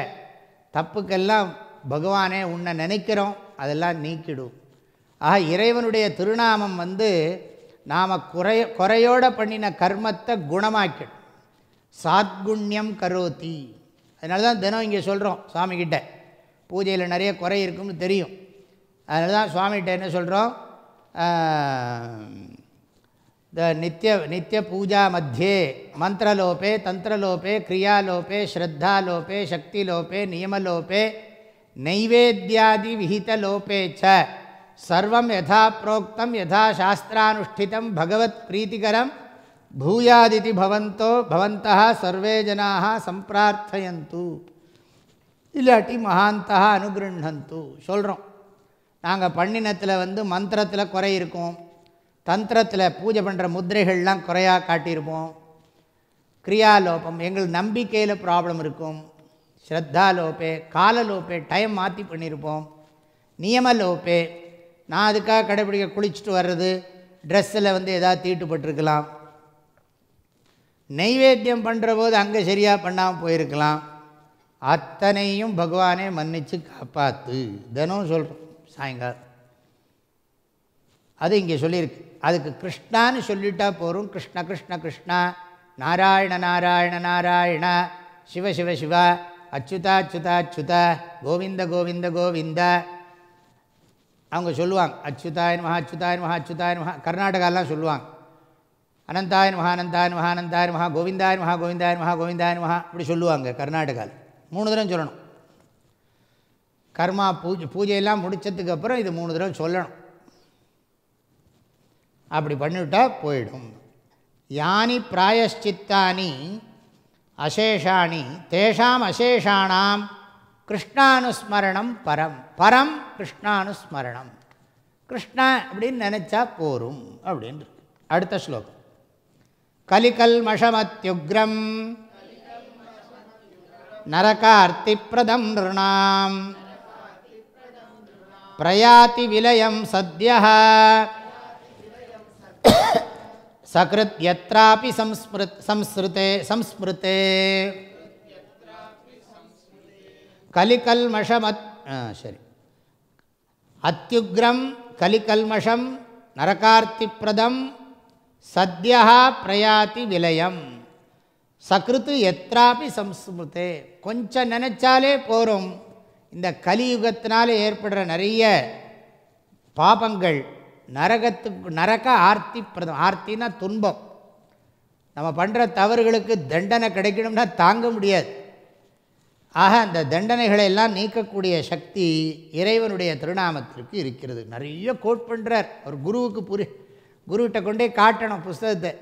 தப்புக்கெல்லாம் பகவானே உன்னை நினைக்கிறோம் அதெல்லாம் நீக்கிடும். ஆக இறைவனுடைய திருநாமம் வந்து நாம் குறைய குறையோடு பண்ணின கர்மத்தை குணமாக்கிடும். சாத்குண்யம் கரோதி. அதனால தான் தினம் இங்கே சொல்கிறோம் சுவாமிகிட்ட. பூஜையில் நிறைய குறை இருக்கும்னு தெரியும். அதனால தான் சுவாமிகிட்ட என்ன சொல்கிறோம் த நித்திய நித்திய பூஜா மத்தியே மந்திரலோபே தந்திரலோபே கிரியாலோபே ஸ்ரத்தாலோபே சக்திலோபே நியமலோபே நைவேத்தியாதி விஹிதலோபே ச. சர்வம் யதா புரோக்தம் யதா சாஸ்திரானுஷ்டிதம் பகவத் பிரீத்திகரம் பூயாதிதி பவந்தோ பவந்தா சர்வே ஜனாக சம்பிரார்த்தயந்து. இல்லாட்டி மகாந்தா அனுகிருண்ணந்து சொல்கிறோம் நாங்கள் பண்ணினத்தில் வந்து மந்திரத்தில் குறை இருக்கும். தந்திரத்தில் பூஜை பண்ணுற முத்திரைகள்லாம் குறையாக காட்டியிருப்போம். கிரியாலோபம் எங்கள் நம்பிக்கையில் ப்ராப்ளம் இருக்கும். ஸ்ரத்தாலோப்பே காலலோப்பே டைம் மாற்றி பண்ணியிருப்போம். நியமலோப்பே நான் அதுக்காக கடைப்பிடிக்க குளிச்சுட்டு வர்றது ட்ரெஸ்ஸில் வந்து எதாவது தீட்டுப்பட்டிருக்கலாம். நைவேத்தியம் பண்ணுற போது அங்கே சரியாக பண்ணாமல் போயிருக்கலாம். அத்தனையும் பகவானே மன்னித்து காப்பாற்று தினம் சொல்கிறோம் சாயங்காலம். அது இங்கே சொல்லியிருக்கு. அதுக்கு கிருஷ்ணான்னு சொல்லிட்டா போகிறோம் கிருஷ்ண கிருஷ்ண கிருஷ்ணா. நாராயண நாராயண நாராயண. சிவ சிவ சிவ. அச்சுதா அச்சுதா அச்சுதா. கோவிந்த கோவிந்த கோவிந்த. அவங்க சொல்லுவாங்க. அச்சுதாயன் மகா அச்சுதாயன் மகா அச்சுதாயன் மகா கர்நாடகாலாம் சொல்லுவாங்க. அனந்தாயன் மகா அனந்தாயன் மகா அனந்தாயன் மகா கோவிந்தாயன் மகா கோவிந்தாயன் மகா கோவிந்தாயன் மகா இப்படி சொல்லுவாங்க கர்நாடகாவில் மூணு தடவை சொல்லணும். கர்மா பூஜை பூஜையெல்லாம் முடித்ததுக்கப்புறம் இது மூணு தடவை சொல்லணும். அப்படி பண்ணிவிட்டால் போயிடும். யானி பிராயஷ்சித்தானி அசேஷாணி தேஷாம் அசேஷானாம் கிருஷ்ணானுஸ்மரணம் பரம் பரம் கிருஷ்ணானுஸ்மரணம். கிருஷ்ணா அப்படின்னு நினச்சா போரும் அப்படின்னு அடுத்த ஸ்லோகம். கலிகல் மஷமத்யுக்ரம் நரகார்த்தி பிரதம் நிருணாம் பிரயாதி விலயம் சத்யா சகிருத் யத்ராபி சம்ஸ்மிருத் சம்ஸ்ருதே சம்ஸ்மிருதே. கலிகல்மஷம் அத் சரி. அத்தியுக்ரம் கலிகல்மஷம் நரகார்த்திப்பிரதம் சத்யா பிரயாதி விலயம். சக்ருத்து எத்ராபி சம்ஸ்மிருதே. கொஞ்சம் நினச்சாலே போகும் இந்த கலியுகத்தினால ஏற்படுற நிறைய பாபங்கள் நரகத்துக்கு நரக ஆர்த்தி பிரதம் ஆர்த்தினா துன்பம். நம்ம பண்ணுற தவறுகளுக்கு தண்டனை கிடைக்கணும்னா தாங்க முடியாது. ஆக அந்த தண்டனைகளை எல்லாம் நீக்கக்கூடிய சக்தி இறைவனுடைய திருநாமத்திற்கு இருக்கிறது. நிறைய கோட் பண்ணுறார் ஒரு குருவுக்கு புரி குருக்கிட்ட கொண்டே காட்டணும் புஸ்தகத்தை.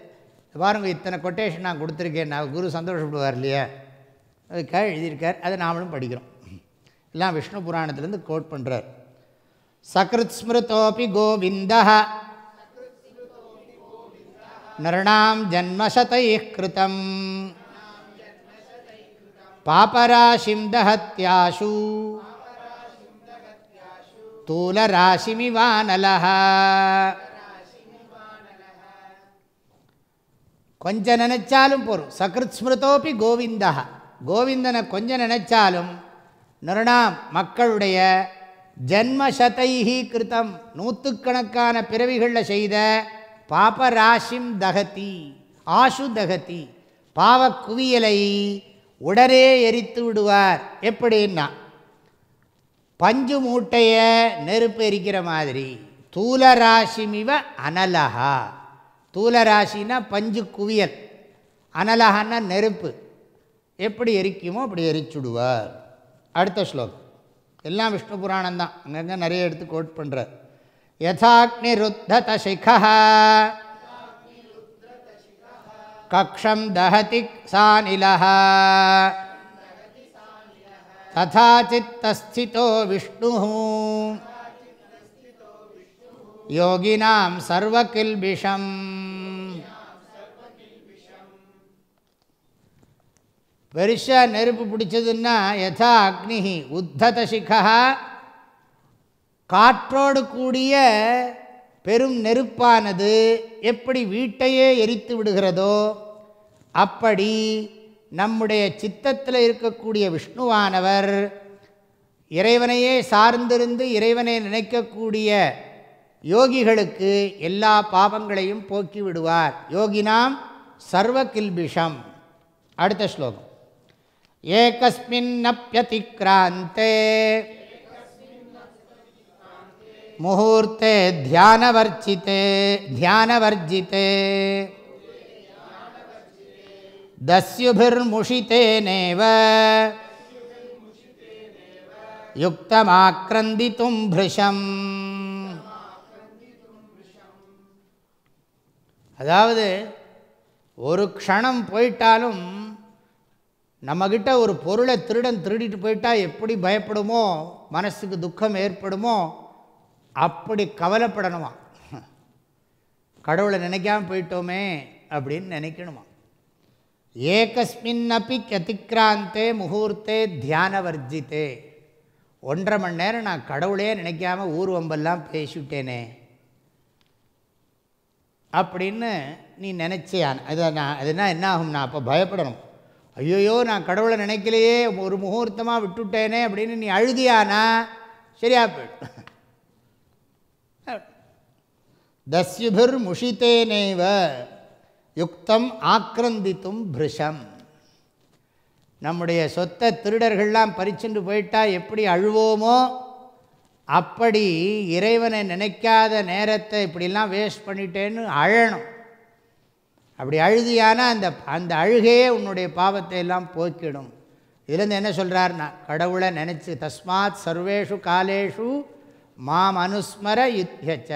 பாருங்க இத்தனை கொட்டேஷன் நான் கொடுத்துருக்கேன். நான் குரு சந்தோஷப்படுவார் இல்லையா? அதுக்காக எழுதியிருக்கார். அதை நாமளும் படிக்கிறோம். எல்லாம் விஷ்ணு புராணத்துலேருந்து கோட் பண்ணுறார் சக்ருத் கோவிந்த நிருணாம் ஜன்மசதை கிருதம் பாபராசிம் தஹத்யாசு தூலராசிமிவானல கொஞ்சம் நினைச்சாலும் போகும் சக்ருத் ஸ்மிருதோபி கோவிந்தா. கோவிந்தனை கொஞ்சம் நினைச்சாலும் நிருணாம் மக்களுடைய ஜன்மசதைஹி கிருத்தம் நூற்றுக்கணக்கான பிறவிகளில் செய்த பாபராசிம் தகதி ஆசு தகதி பாவக்குவியலை உடனே எரித்து விடுவார். எப்படின்னா பஞ்சு மூட்டையை நெருப்பு எரிக்கிற மாதிரி. தூலராசிமிவ அனலகா தூலராசினா பஞ்சு குவியல். அனலகான்னா நெருப்பு. எப்படி எரிக்குமோ அப்படி எரிச்சுடுவார். அடுத்த ஸ்லோகம். எல்லாம் விஷ்ணு புராணம் தான். அங்கங்கே நிறைய எடுத்து கோட் பண்ணுறார் யதாக்னி ருத்தத சிகா கக்ஷம் தஹதி சாநிலः ததா சித்தஸ்திதோ விஷ்ணு. யோகினாம் சர்வகில்பிஷம் பெருசாக நெருப்பு பிடிச்சதுன்னா யதா அக்னி உத்தத சிகா காற்றோடு கூடிய பெரும் நெருப்பானது எப்படி வீட்டையே எரித்து விடுகிறதோ அப்படி நம்முடைய சித்தத்தில் இருக்கக்கூடிய விஷ்ணுவானவர் இறைவனையே சார்ந்திருந்து இறைவனை நினைக்கக்கூடிய யோகிகளுக்கு எல்லா பாவங்களையும் போக்கி விடுவார். யோகினாம் சர்வ கில்பிஷம். அடுத்த ஸ்லோகம். ஏகஸ்மின்னப்பியதிக்ராந்தே முகூர்த்தே தியானவர்ஜிதே தியானவர்ஜிதே தஸ்யுபிர்முஷிதேனேவ யுக்தமாக்கிரந்தித்தும் பிருஷம். அதாவது ஒரு க்ஷணம் போயிட்டாலும் நம்மக்கிட்ட ஒரு பொருளை திருடன் திருடிட்டு போயிட்டால் எப்படி பயப்படுமோ மனசுக்கு துக்கம் ஏற்படுமோ அப்படி கவலைப்படணுமா? கடவுளை நினைக்காமல் போயிட்டோமே அப்படின்னு நினைக்கணுமா? ஏகஸ்மின்னப்பி கதிக்ராந்தே முகூர்த்தே தியானவர்ஜித்தே ஒன்றரை மணி நேரம் நான் கடவுளே நினைக்காம ஊர்வம்பெல்லாம் பேசிவிட்டேனே. அப்படின்னு நீ நினச்சியான் அதை நான் அதுனா என்ன ஆகும் நான் அப்போ பயப்படணும். ஐயோயோ நான் கடவுளை நினைக்கலையே ஒரு முகூர்த்தமாக விட்டுட்டேனே அப்படின்னு நீ அழுதியானா? சரியா போயிடும் தஸ்யுபிர் முஷித்தேனேவ யுக்தம் ஆக்கிரந்தித்தும் பிருஷம். நம்முடைய சொத்தை திருடர்கள்லாம் பறிச்சுட்டு போயிட்டால் எப்படி அழுவோமோ அப்படி இறைவனை நினைக்காத நேரத்தை இப்படிலாம் வேஸ்ட் பண்ணிட்டேன்னு அழணும். அப்படி அழுதியானா அந்த அந்த அழுகையே உன்னுடைய பாவத்தை எல்லாம் போக்கிடும். இதுலேருந்து என்ன சொல்கிறார்னா கடவுளை நினச்சி தஸ்மாத் சர்வேஷு காலேஷு மாம் அனுஸ்மர யுத்தியச்ச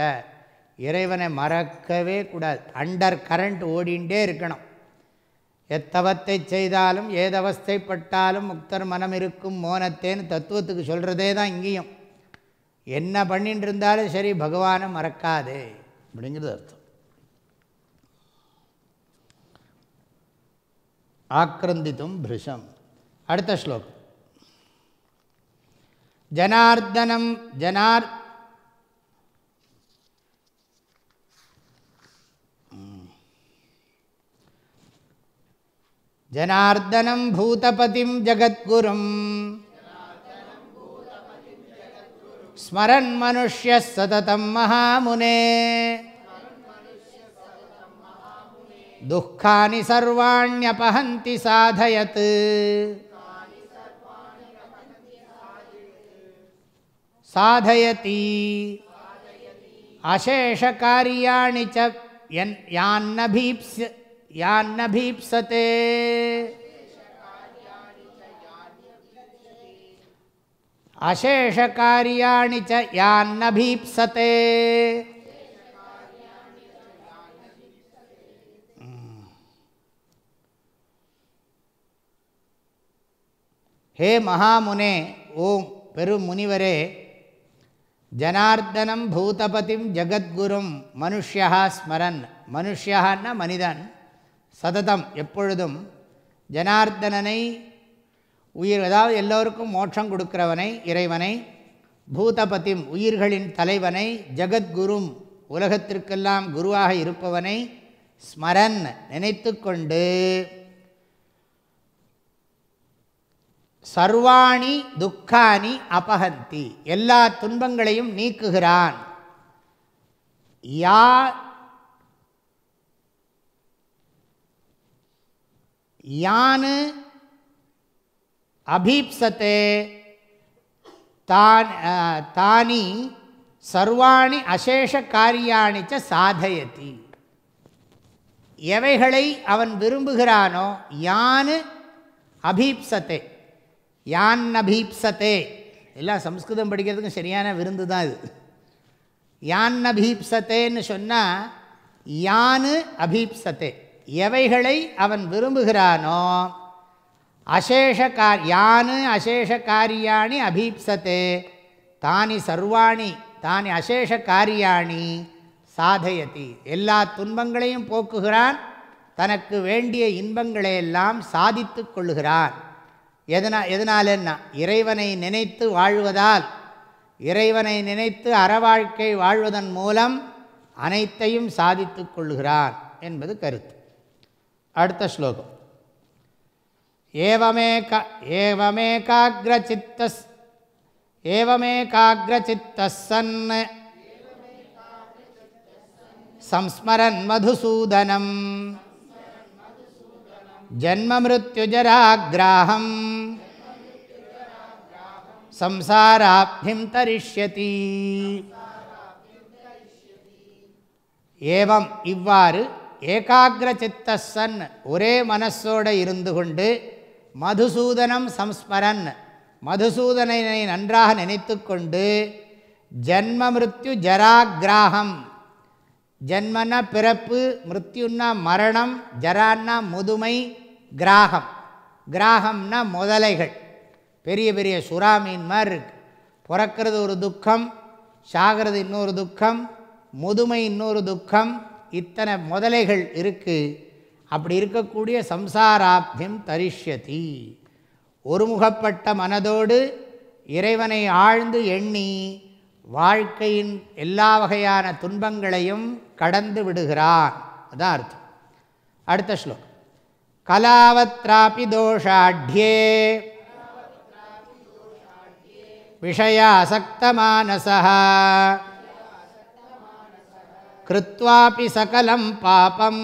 இறைவனை மறக்கவே கூடாது. அண்டர் கரண்ட் ஓடிண்டே இருக்கணும். எத்தவத்தை செய்தாலும் ஏதவஸ்தைப்பட்டாலும் முக்தர் மனம் இருக்கும் மோனத்தேன்னு தத்துவத்துக்கு சொல்கிறதே தான் இங்கேயும். என்ன பண்ணிட்டு இருந்தாலும் சரி பகவானை மறக்காதே. அப்படிங்கிறது அர்த்தம். ஆக்கிரந்தித்தும் பிருஷம். அடுத்த ஸ்லோகம். ஜனார்தனம் ஜனார் ஜனார்தனம் பூதபதிம் ஜகத்குரும். ஸ்மரன் மனுஷ்ய சததம் மகாமுனே. துக்கானி சர்வாணியபகந்தி சாதயத். சாதயதி. அசேஷகாரியாணி ச யன் யான்னபீப்ஸ் யான்னபீப்சதே அசேஷகாரியாணி ச யான்னபீப்சதே ஹே மகாமுனே ஓம் பெரும் முனிவரே ஜனார்தனம் பூதபதிம் ஜகத்குரும் மனுஷ்யா ஸ்மரன். மனுஷ்யான்னா மனிதன் சததம் எப்பொழுதும். ஜனார்தனனை உயிர் அதாவது எல்லோருக்கும் மோட்சம் கொடுக்கிறவனை இறைவனை. பூதபதிம் உயிர்களின் தலைவனை ஜகத்குரும் உலகத்திற்கெல்லாம் குருவாக இருப்பவனை ஸ்மரன் நினைத்து கொண்டு சர்வாணி துக்கானி அபகந்தி எல்லா துன்பங்களையும் நீக்குகிறான். யா யானு அபீப்சத்தே. தான் தானி சர்வாணி அசேஷ காரியாணி சாதயதி. எவைகளை அவன் விரும்புகிறானோ யானு அபீப்சத்தை. யான் அபீப்சத்தே எல்லாம் சம்ஸ்கிருதம் படிக்கிறதுக்கும் சரியான விருந்து தான் இது. யான் அபீப்சத்தேன்னு சொன்னால் யானு அபீப்சத்தே எவைகளை அவன் விரும்புகிறானோ அசேஷ கார் யானு அசேஷ காரியாணி அபீப்சத்தே தானி சர்வாணி தானி அசேஷ காரியாணி சாதயதி. எல்லா துன்பங்களையும் போக்குகிறான் தனக்கு வேண்டிய இன்பங்களையெல்லாம் சாதித்து கொள்கிறான் எதனா எதனாலன்னா இறைவனை நினைத்து வாழ்வதால் இறைவனை நினைத்து அறவாழ்க்கை வாழ்வதன் மூலம் அனைத்தையும் சாதித்து கொள்கிறான் என்பது கருத்து. அடுத்த ஸ்லோகம். ஏவமேக ஏவமேகாகிரசித்த ஏவமேகாகிரசித்த சன் சம்ஸ்மரன் மதுசூதனம். ஜன்மமிருத்யுஜராகிராஹம் சம்சாராப்திம் தரிஷ்யதி ஏவம் இவ்வாறு ஏகாகிர சித்தசன் ஒரே மனசோடு இருந்து கொண்டு மதுசூதனம் சம்ஸ்மரன் மதுசூதனனை நன்றாக நினைத்து கொண்டு ஜன்ம மிருத்யு ஜராகிராகம் ஜன்மனா பிறப்பு மிருத்யுன்னா மரணம் ஜரான்னா முதுமை கிராகம். கிராகம்னா முதலைகள். பெரிய பெரிய சுறா மீன் மாதிரி இருக்குது பிறக்கிறது ஒரு துக்கம் சாகிறது இன்னொரு துக்கம் முதுமை இன்னொரு துக்கம் இத்தனை முதலைகள் இருக்குது அப்படி இருக்கக்கூடிய சம்சாராப்தியம் தரிஷ்யதி. ஒருமுகப்பட்ட மனதோடு இறைவனை ஆழ்ந்து எண்ணி வாழ்க்கையின் எல்லா வகையான துன்பங்களையும் கடந்து விடுகிறான். அதான் அர்த்தம். அடுத்த ஸ்லோகம். கலாவத்ராபி தோஷாட்யே விஷயாசக்தமானசா. கிருத்வாபி சகலம் பாபம்.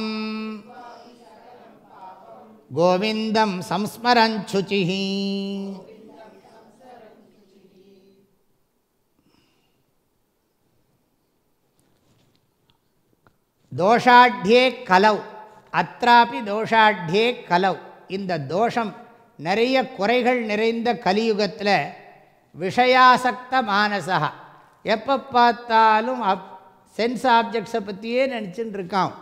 கோவிந்தம் சம்ஸ்மரஞ்சுச்சி தோஷாட்யே கலவ். அத்ராபி தோஷாட்யே கலவ். இந்த தோஷம் நிறைய குறைகள் நிறைந்த கலியுகத்தில் விஷயாசக்த மானசா எப்போ பார்த்தாலும் அப் சென்ஸ் ஆப்ஜெக்ட்ஸை பற்றியே நினச்சின்னு இருக்கான்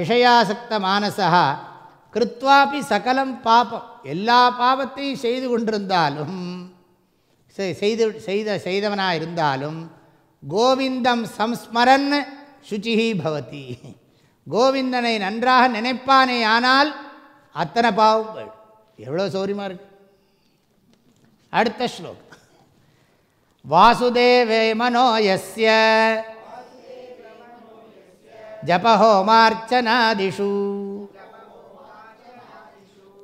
விஷயாசக்த மானசா கிருத்வாபி சகலம் பாபம். எல்லா பாபத்தையும் செய்து கொண்டிருந்தாலும் செய்து செய்த செய்தவனாக இருந்தாலும் கோவிந்தம் சம்ஸ்மரன் சுச்சிஹி பவதி. கோவிந்தனை நன்றாக நினைப்பானே ஆனால் அத்தனை பாவம் போயிடும் எவ்வளோ சௌரியமாக இருக்கு. அடுத்த ஸ்லோகம். வாசுதேவே மனோ யஸ்ய ஜபஹோமார்ச்சனாதிஷு.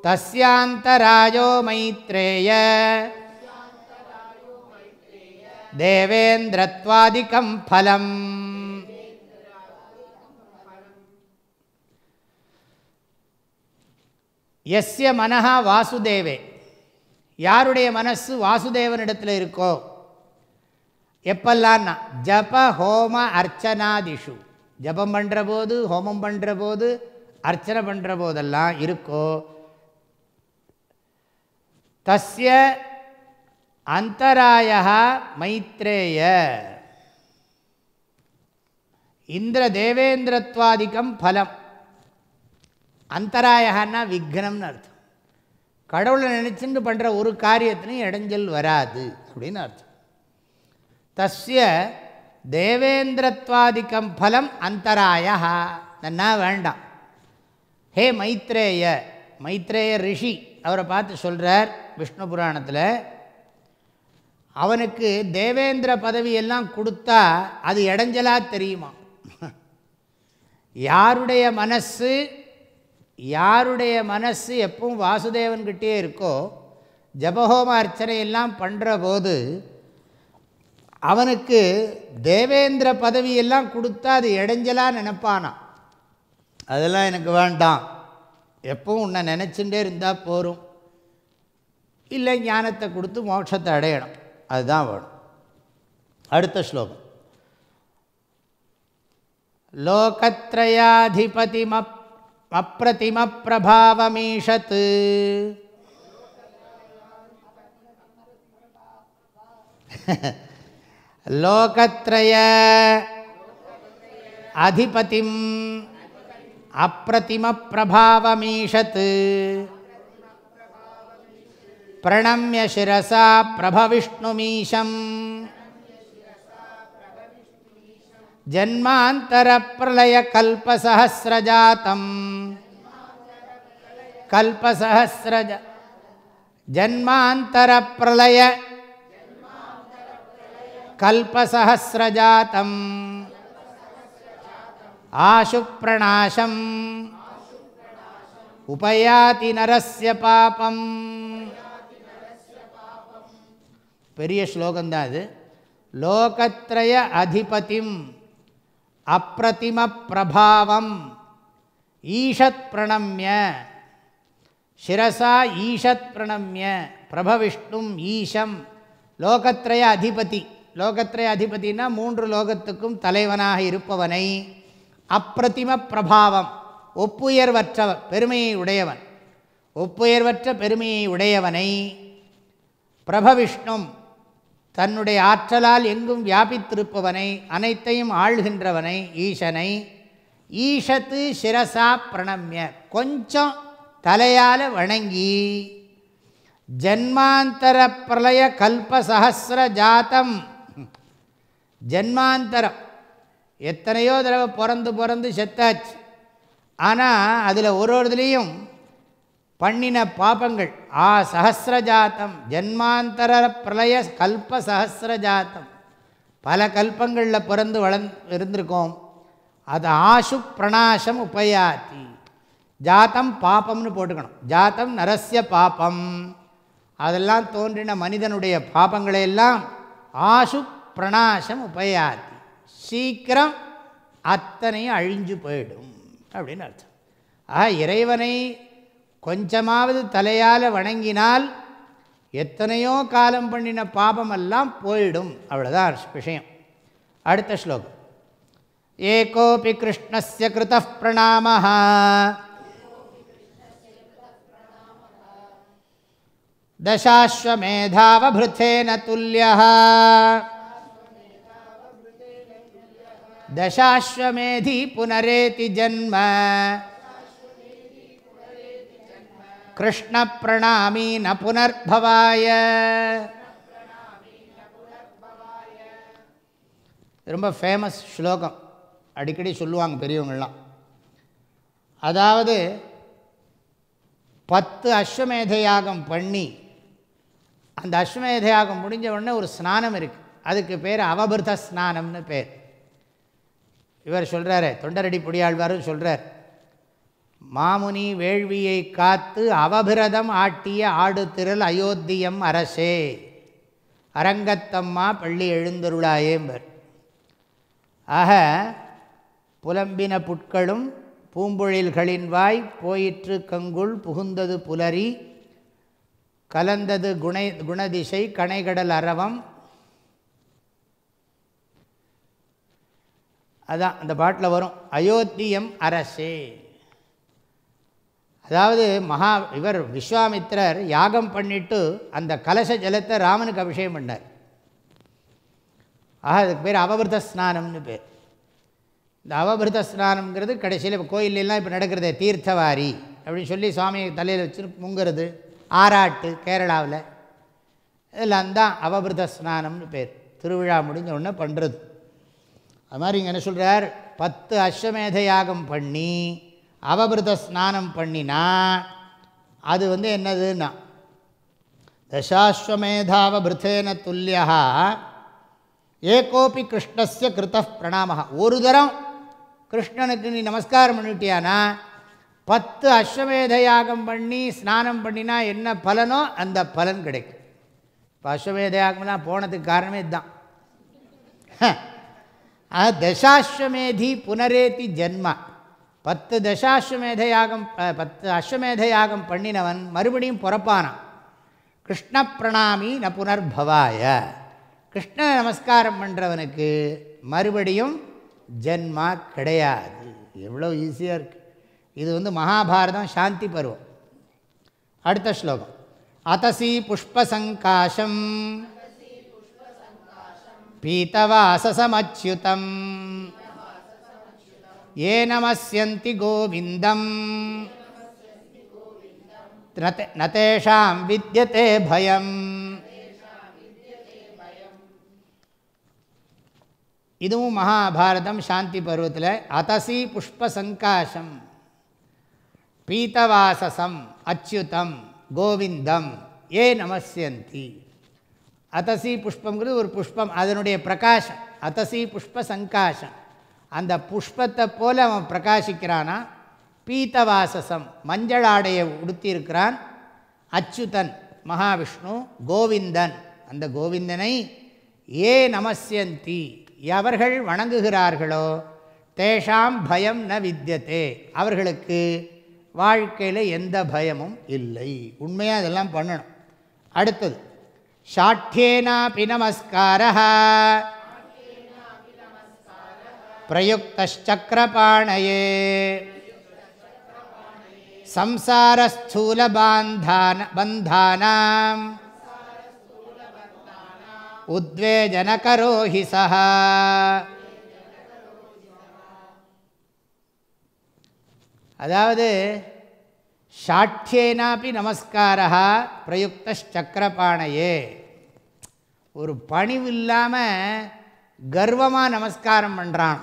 தஸ்யாந்தராயோ மைத்ரேய. தேவேந்திரத்வாதிக்கம் ஃபலம். எஸ்ய மனஹா வாசுதேவே. யாருடைய மனசு வாசுதேவனிடத்தில் இருக்கோ? எப்பெல்லாம்னா ஜப ஹோம அர்ச்சனாதிஷு. ஜபம் பண்ணுற போது ஹோமம் பண்ணுற போது அர்ச்சனை பண்ணுற போதெல்லாம் இருக்கோ? தஸ்ய அந்தராய மைத்ரேய. இந்திர தேவேந்திரத்வாதிக்கம் பலம். அந்தராயன்னா விக்னம்னு அர்த்தம். கடவுளை நினச்சிட்டு பண்ணுற ஒரு காரியத்திலையும் இடைஞ்சல் வராது அப்படின்னு அர்த்தம். தஸ்ய தேவேந்திரத்வாதிக்கம் பலம் அந்தராயா நன்னா வேண்டாம். ஹே மைத்ரேய மைத்ரேய ரிஷி அவரை பார்த்து சொல்கிறார் விஷ்ணு புராணத்தில் அவனுக்கு தேவேந்திர பதவியெல்லாம் கொடுத்தா அது இடைஞ்சலாக தெரியுமா? யாருடைய மனசு யாருடைய மனசு எப்பவும் வாசுதேவன்கிட்டே இருக்கோ ஜபஹோம அர்ச்சனை எல்லாம் பண்ணுற போது அவனுக்கு தேவேந்திர பதவியெல்லாம் கொடுத்தா அது இடைஞ்சலாக நினப்பானான் அதெல்லாம் எனக்கு வேண்டாம். எப்பவும் உன்னை நினச்சிட்டே இருந்தால் போகும் இல்லை ஞானத்தை கொடுத்து மோட்சத்தை அடையணும். அதுதான் வேணும். அடுத்த ஸ்லோகம். லோகத்ரயாதிபதிமப் அப்பிரதிம பிரபாவமீஷத் லோகத்ரய அதிபதிம் அப்பிரதிம பிரபாவமீஷத் பிரணம்ய சிரசா பிரபவிஷ்ணுமீஷம் ஜன்மாந்தரப்பிரளயகல்பசஹசிரஜாத்தம் கல்பசஹசிரஜ ஜன்மாந்தரப்பிரளய கல்பசஹசிரஜாத்தம் ஆசுப்ரணாசம் உபயாதி நரஸ்ய பாபம் பெரிய ஸ்லோகம்தான் அது. லோகத்ரய அதிபதிம் அப்பிரதிம பிரபாவம். ஈஷத் பிரணம்ய சிரசா ஈஷத் பிரணம்ய பிரபவிஷ்ணும் ஈஷம் லோகத்ரய அதிபதி லோகத்ரய அதிபதினா மூன்று லோகத்துக்கும் தலைவனாக இருப்பவனை அப்பிரதிம பிரபாவம் ஒப்புயர்வற்ற பெருமையை உடையவன் ஒப்புயர்வற்ற பெருமையை உடையவனை பிரபவிஷ்ணும் தன்னுடைய ஆற்றலால் எங்கும் வியாபித்திருப்பவனை அனைத்தையும் ஆள்கின்றவனை ஈசனை ஈஷத்து சிரசா பிரணம்ய கொஞ்சம் தலையால் வணங்கி ஜன்மாந்தர பிரளய கல்பசகசிர ஜாத்தம் ஜன்மாந்தரம். எத்தனையோ தடவை பிறந்து பிறந்து செத்தாச்சு. ஆனால் அதில் ஒரு ஒரு பண்ணின பாபங்கள் ஆ சஹசிரஜாத்தம் ஜன்மாந்தர பிரளய கல்ப சஹசிரஜாத்தம் பல கல்பங்களில் பிறந்து வளர்ந்து இருந்திருக்கோம். அது ஆசு பிரணாசம் உபயாத்தி ஜாத்தம் பாப்பம்னு போட்டுக்கணும். ஜாத்தம் நரசிய பாப்பம். அதெல்லாம் தோன்றின மனிதனுடைய பாப்பங்களையெல்லாம் ஆசு பிரணாசம் உபயாத்தி சீக்கிரம் அத்தனையும் அழிஞ்சு போயிடும் அப்படின்னு அர்த்தம். ஆக இறைவனை கொஞ்சமாவது தலையால் வணங்கினால் எத்தனையோ காலம் பண்ணின பாபமெல்லாம் போயிடும். அவ்வளோதான் விஷயம். அடுத்த ஸ்லோகம். ஏகோபி கிருஷ்ணஸ்ய கிருத பிரணாம दशाश्वमेधावभृथेन तुल्यः। दशाश्वमेधी पुनरेति जन्म। कृष्णप्रणामी न पुनर्भवाय। ரொம்ப ஃபேமஸ் ஸ்லோகம். அடிக்கடி சொல்லுவாங்க பெரியவங்கள்லாம். அதாவது பத்து அஸ்வமேத யாகம் பண்ணி அந்த அஸ்வமேத யாகம் முடிஞ்ச உடனே ஒரு ஸ்நானம் இருக்குது அதுக்கு பேர் அவபிருத ஸ்நானம்னு பேர். இவர் சொல்கிறாரு தொண்டரடி பொடியாழ்வாரும் சொல்கிறார் மாமுனி வேள்வியை காத்து அவபிரதம் ஆட்டிய ஆடு திரள் அயோத்தியம் அரசே அரங்கத்தம்மா பள்ளி எழுந்தருளாயேம்பர் ஆக புலம்பின புட்களும் பூம்பொழில்களின் வாய் போயிற்று கங்குள் புகுந்தது புலரி கலந்தது குணை குணதிசை கணைகடல் அரவம். அதான் அந்த பாட்டில் வரும். அயோத்தியம் அரசே. அதாவது மகா இவர் விஸ்வாமித்திரர் யாகம் பண்ணிட்டு அந்த கலச ஜலத்தை ராமனுக்கு அபிஷேகம் பண்ணார். ஆக அதுக்கு பேர் அவபிருத ஸ்நானம்னு பேர். இந்த அவபிருத ஸ்நானம்ங்கிறது கடைசியில் இப்போ கோயிலெலாம் இப்போ நடக்கிறதே தீர்த்தவாரி அப்படின்னு சொல்லி சுவாமியை தலையில் வச்சு முங்கிறது. ஆராட்டு கேரளாவில். இதெல்லாம் தான் அவபிருத ஸ்நானம்னு பேர். திருவிழா முடிஞ்ச உடனே பண்ணுறது அது மாதிரி இங்கே என்ன சொல்கிறார் பத்து அஸ்வமேத யாகம் பண்ணி அவபிருத ஸ்நானம் பண்ணினா அது வந்து என்னதுன்னா தசாஸ்வமேதாவபிருத்தேன துல்லியா ஏகோபி கிருஷ்ணஸ்ய கிருத்த பிரணாமகா ஒரு தரம் கிருஷ்ணனுக்கு நீ நமஸ்காரம் பண்ணிட்டியானா பத்து அஸ்வமேத யாகம் பண்ணி ஸ்நானம் பண்ணினா என்ன பலனோ அந்த பலன் கிடைக்கும். இப்போ அஸ்வமேத யாகம்லாம் போனதுக்கு காரணமே இதுதான். தசாஸ்வமேதி புனரேதி ஜென்மா. பத்து தசாஸ்வமேத யாகம் பத்து அஸ்வமேத யாகம் பண்ணினவன் மறுபடியும் பிறப்பானான் கிருஷ்ண பிரணாமி ந புனர்பவாய. கிருஷ்ண நமஸ்காரம் பண்ணுறவனுக்கு மறுபடியும் ஜென்மா கிடையாது. எவ்வளோ ஈஸியாக இருக்குது இது வந்து மகாபாரதம் சாந்தி பருவம். அடுத்த ஸ்லோகம். அத்தசி புஷ்பசங்காஷம். பீத்தவாசசமச்சுதம். ஏ நமசியந்தி கோவிந்தம் ந- வித்தியதே பயம். இதுவும் மகாபாரதம் சாந்தி பருவத்தில். அத்தசி புஷ்பசங்காஷம். பீத்தவாசசம் அச்சுதம் கோவிந்தம் ஏ நமசியந்தி அதசி புஷ்பங்கிறது ஒரு புஷ்பம் அதனுடைய பிரகாசம் அத்தசி புஷ்ப சங்காஷம் அந்த புஷ்பத்தை போல அவன் பிரகாசிக்கிறானா? பீத்தவாசசம் மஞ்சள் ஆடையை உடுத்தியிருக்கிறான் அச்சுதன் மகாவிஷ்ணு கோவிந்தன். அந்த கோவிந்தனை ஏ நமசியந்தி எவர்கள் வணங்குகிறார்களோ தேஷாம் பயம் ந வித்தியதே அவர்களுக்கு வாழ்க்கையில் எந்த பயமும் இல்லை. உண்மையாக அதெல்லாம் பண்ணணும். அடுத்தது ஷாட்யேனாபி நமஸ்கார பிரயுக்தக்கிரபாணையே சம்சாரஸ்தூலபாந்தானம் உத்வேஜனகரோஹி சா அதாவது சாட்சியேனாப்பி நமஸ்காரா பிரயுக்தச்சக்கரபாணையே ஒரு பணிவு இல்லாமல் கர்வமாக நமஸ்காரம் பண்ணுறான்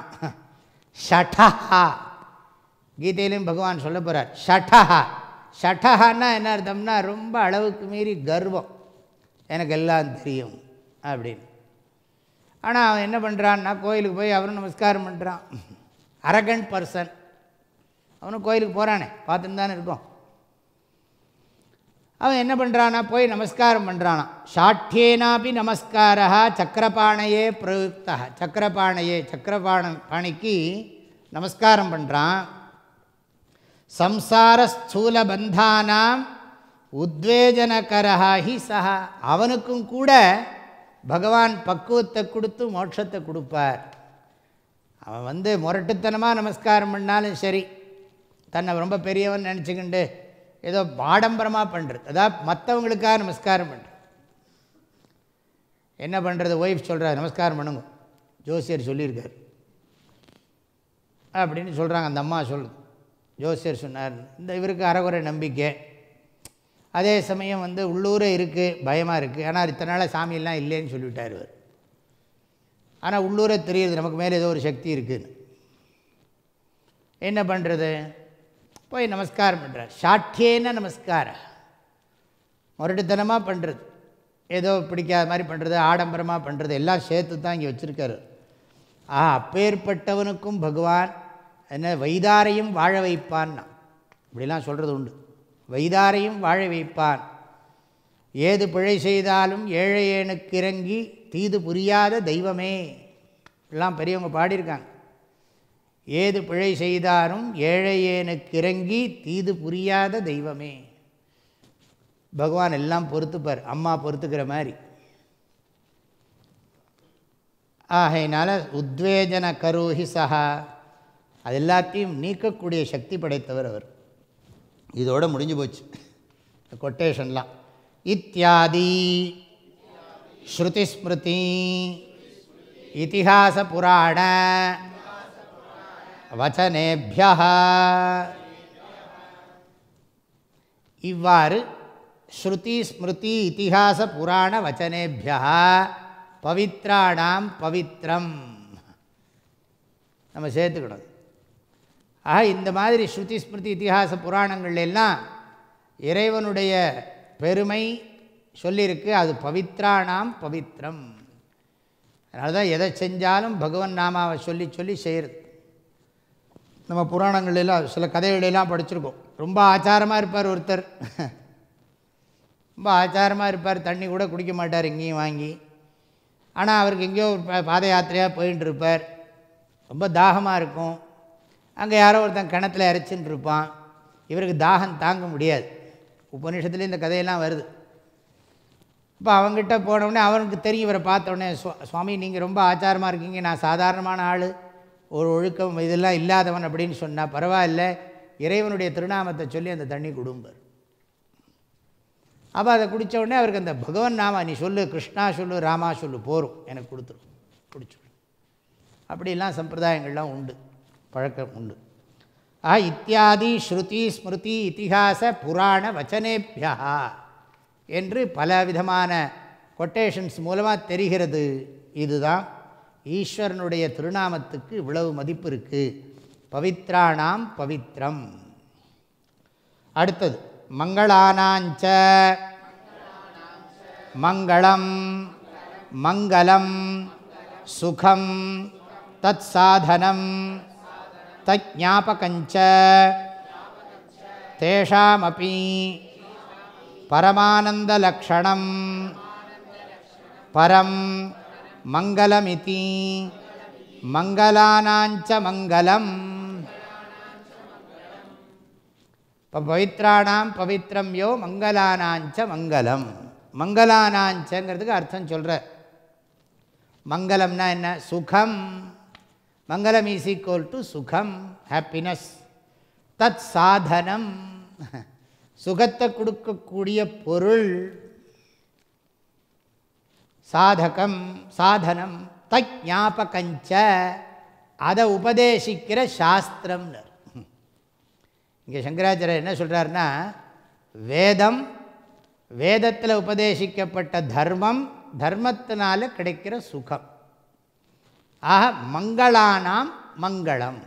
ஷடஹா. கீதையிலையும் பகவான் சொல்ல போகிறார் ஷடஹா. ஷடஹான்னா என்ன அர்த்தம்னா ரொம்ப அளவுக்கு மீறி கர்வம். எனக்கு எல்லாம் தெரியும் அப்படின்னு. ஆனால் அவன் என்ன பண்ணுறான்னா கோயிலுக்கு போய் அவரும் நமஸ்காரம் பண்ணுறான் அரகண்ட் பர்சன். அவனும் கோயிலுக்கு போகிறானே பார்த்துன்னு தானே இருக்கோம். அவன் என்ன பண்ணுறானா போய் நமஸ்காரம் பண்ணுறானா சாட்டியேனாபி நமஸ்காரா சக்கரபாணையே பிரயுக்தா சக்கரபாணையே சக்கரபாண பாணிக்கு நமஸ்காரம் பண்ணுறான் சம்சார ஸ்தூல பந்தானாம் உத்வேஜனகரஹா ஹி சஹா. அவனுக்கும் கூட பகவான் பக்குவத்தை கொடுத்து மோட்சத்தை கொடுப்பார். அவன் வந்து முரட்டுத்தனமாக நமஸ்காரம் பண்ணாலும் சரி தன்னை ரொம்ப பெரியவன் நினச்சிக்கிண்டு ஏதோ ஆடம்பரமாக பண்ணுறது அதாவது மற்றவங்களுக்காக நமஸ்காரம் பண்ணுறது என்ன பண்ணுறது ஒய்ஃப் சொல்கிறார் நமஸ்காரம் பண்ணுங்க. ஜோசியர் சொல்லியிருக்கார். அப்படின்னு சொல்கிறாங்க அந்த அம்மா சொல்லுது. ஜோசியர் சொன்னார் இந்த இவருக்கு அறகுறை நம்பிக்கை. அதே சமயம் வந்து உள்ளூரே இருக்குது பயமாக இருக்குது ஆனால் இத்தனை நாளாக சாமியெல்லாம் இல்லைன்னு சொல்லிவிட்டார் இவர். ஆனால் உள்ளூரே தெரியுது நமக்கு மேலே ஏதோ ஒரு சக்தி இருக்குதுன்னு என்ன பண்ணுறது போய் நமஸ்காரம் பண்ணுறார் சாட்டியேன நமஸ்கார. முரட்டுத்தனமாக பண்ணுறது ஏதோ பிடிக்காத மாதிரி பண்ணுறது ஆடம்பரமாக பண்ணுறது எல்லாம் சேர்த்து தான் இங்கே வச்சுருக்காரு. ஆ அப்பேற்பட்டவனுக்கும் பகவான் என்ன வைதாரையும் வாழ வைப்பான்னா. இப்படிலாம் சொல்கிறது உண்டு. வைதாரையும் வாழ வைப்பான். ஏது பிழை செய்தாலும் ஏழையனுக்கு இறங்கி தீது புரியாத தெய்வமே. எல்லாம் பெரியவங்க பாடியிருக்காங்க. ஏது பிழை செய்தாலும் ஏழையேனுக்கு இறங்கி தீது புரியாத தெய்வமே. பகவான் எல்லாம் பொறுத்துப்பார் அம்மா பொறுத்துக்கிற மாதிரி. ஆகையினால உத்வேஜன கரோஹி சஹா அது எல்லாத்தையும் நீக்கக்கூடிய சக்தி படைத்தவர் அவர். இதோடு முடிஞ்சு போச்சு. கொட்டேஷன்லாம் இத்தியாதி ஸ்ருதிஸ்மிருதி. இத்திஹாச புராண. வச்சனேபியா இவ்வாறு ஸ்ருதி ஸ்மிருதி இத்திஹாச புராண வச்சனேபியா பவித்ராணாம் பவித்ரம் நம்ம சேர்த்துக்கணும். ஆக இந்த மாதிரி ஸ்ருதி ஸ்மிருதி இத்திஹாச புராணங்கள் எல்லாம் இறைவனுடைய பெருமை சொல்லியிருக்கு அது பவித்ராணாம் பவித்ரம். அதனால தான் எதை செஞ்சாலும் பகவன் நாமாவை சொல்லி சொல்லி செய்கிறது நம்ம புராணங்கள்லாம் சில கதைகளெல்லாம் படிச்சிருக்கோம். ரொம்ப ஆச்சாரமாக இருப்பார் ஒருத்தர். ரொம்ப ஆச்சாரமாக இருப்பார். தண்ணி கூட குடிக்க மாட்டார் எங்கேயும் வாங்கி. ஆனால் அவருக்கு எங்கேயோ ஒரு பாத யாத்திரையாக போயின்னு இருப்பார். ரொம்ப தாகமாக இருக்கும். அங்கே யாரோ ஒருத்தன் கிணத்துல இறைச்சின்னு இருப்பான். இவருக்கு தாகம் தாங்க முடியாது. உபநிஷத்துலேயும் இந்த கதையெல்லாம் வருது. இப்போ அவங்ககிட்ட போனவுடனே அவனுக்கு தெரியும். இவரை பார்த்தோடனே சுவாமி நீங்கள் ரொம்ப ஆச்சாரமாக இருக்கீங்க. நான் சாதாரணமான ஆள். ஒரு ஒழுக்கம் இதெல்லாம் இல்லாதவன் அப்படின்னு சொன்னால் பரவாயில்ல. இறைவனுடைய திருநாமத்தை சொல்லி அந்த தண்ணி குடும்பர். அப்போ அதை குடித்த உடனே அவருக்கு அந்த பகவன் நாமா நீ சொல்லு கிருஷ்ணா சொல்லு ராமா சொல்லு போரும் எனக்கு கொடுத்துரும். பிடிச்சிடும் அப்படிலாம் சம்பிரதாயங்கள்லாம் உண்டு. பழக்கம் உண்டு. ஆ இத்தியாதி ஸ்ருதி ஸ்மிருதி இதிகாச புராண வச்சனேபியா என்று பல விதமான கொட்டேஷன்ஸ் மூலமாக தெரிகிறது. இதுதான் ஈஸ்வரனுடைய திருநாமத்துக்கு இவ்வளவு மதிப்பு இருக்குது பவித்ராணாம் பவித்ரம். அடுத்தது மங்களானாஞ்ச. மங்களம். மங்களம். சுகம். தத் சாதனம் தத் ஞாபகஞ்ச தேஷாமபி பரமானந்தலக்ஷணம் பரம். மங்களமிதி. மங்களானாஞ்ச மங்களம். இப்போ பவித்ராணாம் பவித்ரம் யோ மங்களானாஞ்ச மங்களம். மங்களானாஞ்சங்கிறதுக்கு அர்த்தம் சொல்கிற மங்களம்னா என்ன? சுகம். Mangalam is equal to sukham happiness தத் சாதனம். சுகத்தை கொடுக்கக்கூடிய பொருள் சாதகம் சாதனம் தக் அதை உபதேசிக்கிற சாஸ்திரம்னர். இங்கே சங்கராச்சாரியர் என்ன சொல்கிறாருன்னா வேதம் வேதத்தில் உபதேசிக்கப்பட்ட தர்மம் தர்மத்தினால கிடைக்கிற சுகம். ஆக மங்களானாம் மங்களம்.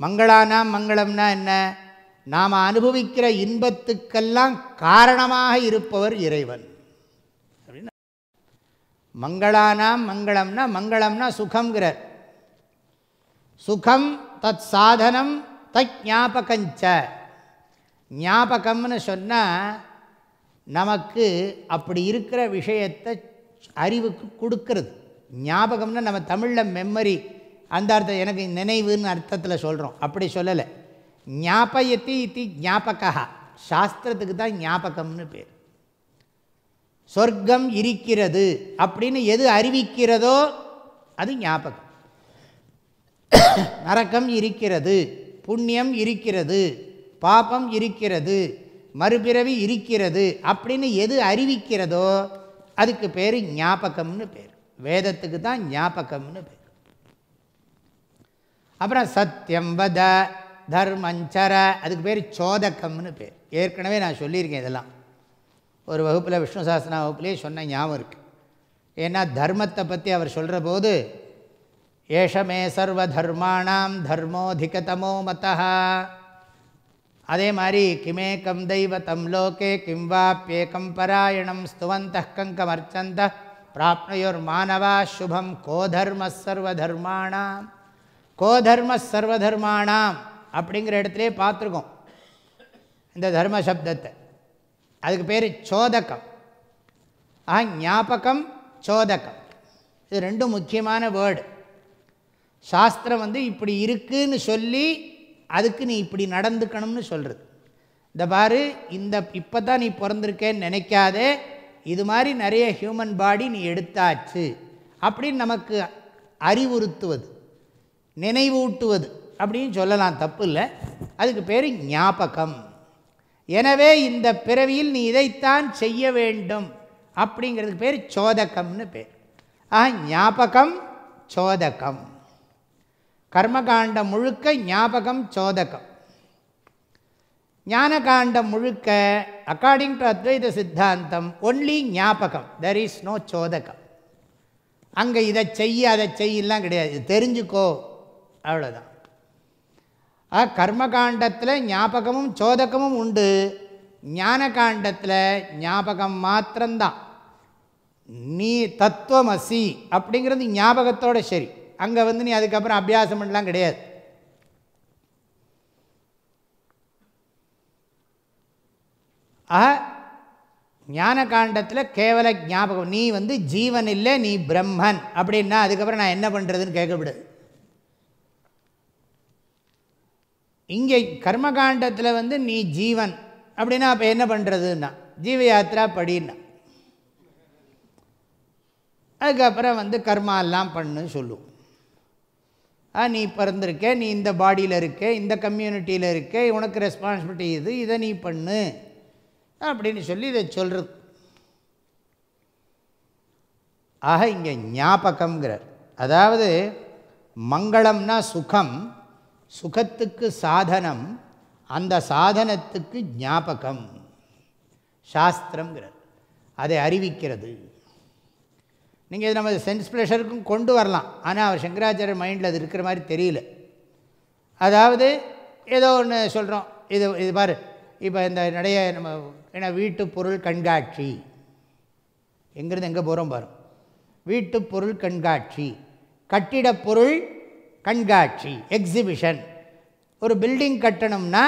மங்களானாம் மங்களம்னா என்ன? நாம் அனுபவிக்கிற இன்பத்துக்கெல்லாம் காரணமாக இருப்பவர் இறைவன். அப்படின்னா மங்களானாம் மங்களம்னா மங்களம்னா சுகம்ங்கிறார். சுகம் தத் சாதனம் தத் ஞாபகஞ்ச. ஞாபகம்னு சொன்னால் நமக்கு அப்படி இருக்கிற விஷயத்தை அறிவுக்கு கொடுக்கறது. ஞாபகம்னா நம்ம தமிழில் மெமரி அந்த அர்த்தம் எனக்கு நினைவுன்னு அர்த்தத்தில் சொல்கிறோம் அப்படி சொல்லலை. ஞாபயத்தி இது ஞாபகா. சாஸ்திரத்துக்கு தான் ஞாபகம்னு பேர். சொர்க்கம் இருக்கிறது அப்படின்னு எது அறிவிக்கிறதோ அது ஞாபகம். நரக்கம் இருக்கிறது புண்ணியம் இருக்கிறது பாபம் இருக்கிறது மறுபிறவி இருக்கிறது அப்படின்னு எது அறிவிக்கிறதோ அதுக்கு பேர் ஞாபகம்னு பேர். வேதத்துக்கு தான் ஞாபகம்னு பேர். அப்புறம் சத்தியம் வத தர்மஞ்சர. அதுக்கு பேர் சோதக்கம்னு பேர். ஏற்கனவே நான் சொல்லியிருக்கேன் இதெல்லாம். ஒரு வகுப்பில் விஷ்ணு சாஸ்திரா வகுப்புலேயே சொன்ன ஞாபகம் இருக்குது ஏன்னா தர்மத்தை பற்றி அவர் சொல்கிற போது ஏஷமே சர்வ தர்மாணாம் தர்மோதிகதமோ மதா அதே மாதிரி கிமேக்கம் தெய்வத்தம் லோகே கிம் வாப்பியேக்கம் பராயணம் ஸ்துவந்த கங்கமர்ச்சந்த பிராப்னயோர் மாணவா சுபம் கோதர்ம சர்வதர்மாணாம். கோதர்ம சர்வதர்மாணாம். அப்படிங்கிற இடத்துலே பார்த்துருக்கோம். இந்த தர்ம சப்தத்தை. அதுக்கு பேர் சோதகம் ஆ ஞாபகம் சோதகம் இது ரெண்டும் முக்கியமான வேர்டு. சாஸ்திரம் வந்து இப்படி இருக்குன்னு சொல்லி அதுக்கு நீ இப்படி நடந்துக்கணும்னு சொல்கிறது இந்த பாரு இந்த இப்போ தான் நீ பிறந்திருக்கேன்னு நினைக்காதே. இது மாதிரி நிறைய ஹியூமன் பாடி நீ எடுத்தாச்சு. அப்படின்னு நமக்கு அறிவுறுத்துவது நினைவூட்டுவது. அப்படின்னு சொல்லலாம் தப்பு இல்லை அதுக்கு பேர் ஞாபகம். எனவே இந்த பிறவியில் நீ இதைத்தான் செய்ய வேண்டும் அப்படிங்கிறதுக்கு பேர் சோதகம்னு பேர். ஆ ஞாபகம் சோதகம். கர்மகாண்டம் முழுக்க ஞாபகம் சோதகம். ஞானகாண்டம் முழுக்க அக்கார்டிங் டு அத்வைத சித்தாந்தம் ஒன்லி ஞாபகம். தெர் இஸ் நோ சோதகம். அங்கே இதை செய்ய அதை செய்யலாம் கிடையாது. தெரிஞ்சுக்கோ. அவ்வளோதான் ஆ கர்மகாண்டத்தில் ஞாபகமும் சோதகமும் உண்டு. ஞான காண்டத்தில் ஞாபகம் மாத்திரம்தான். நீ தத்துவமசி அப்படிங்கிறது ஞாபகத்தோட சரி. அங்கே வந்து நீ அதுக்கப்புறம் அபியாசம் பண்ணலாம் கிடையாது. ஆக ஞான காண்டத்தில் கேவல ஞாபகம். நீ வந்து ஜீவன் இல்லை நீ பிரம்மன் அப்படின்னா அதுக்கப்புறம் நான் என்ன பண்ணுறதுன்னு கேட்கக்கூடாது இங்கே கர்மகாண்டத்தில் வந்து நீ ஜீவன். அப்படின்னா அப்போ என்ன பண்ணுறதுன்னா ஜீவ யாத்திரா படின்னா. அதுக்கப்புறம் வந்து கர்மா எல்லாம் பண்ணு சொல்லுவோம் ஆ நீ பிறந்திருக்க நீ இந்த பாடியில் இருக்க இந்த கம்யூனிட்டியில் இருக்க உனக்கு ரெஸ்பான்சிபிலிட்டி இது இதை நீ பண்ணு. அப்படின்னு சொல்லி இதை சொல்கிறது ஆக இங்கே ஞாபகங்கிறார் அதாவது மங்களம்னா சுகம் சுகத்துக்கு சாதனம் அந்த சாதனத்துக்கு ஞாபகம். சாஸ்திரங்கிறார் அதை அறிவிக்கிறது. நீங்கள் இது நம்ம சென்ஸ் ப்ளஷருக்கும் கொண்டு வரலாம். ஆனால் அவர் சங்கராச்சாரியர் மைண்டில் அது இருக்கிற மாதிரி தெரியல. அதாவது ஏதோ ஒன்று சொல்கிறோம் இது இது பாரு. இப்போ இந்த நிறைய நம்ம ஏன்னா வீட்டு பொருள் கண்காட்சி. எங்கேருந்து எங்கே போகிறோம் பாரு. வீட்டு பொருள் கண்காட்சி. கட்டிட பொருள் கண்காட்சி எக்ஸிபிஷன் ஒரு பில்டிங் கட்டணும்னா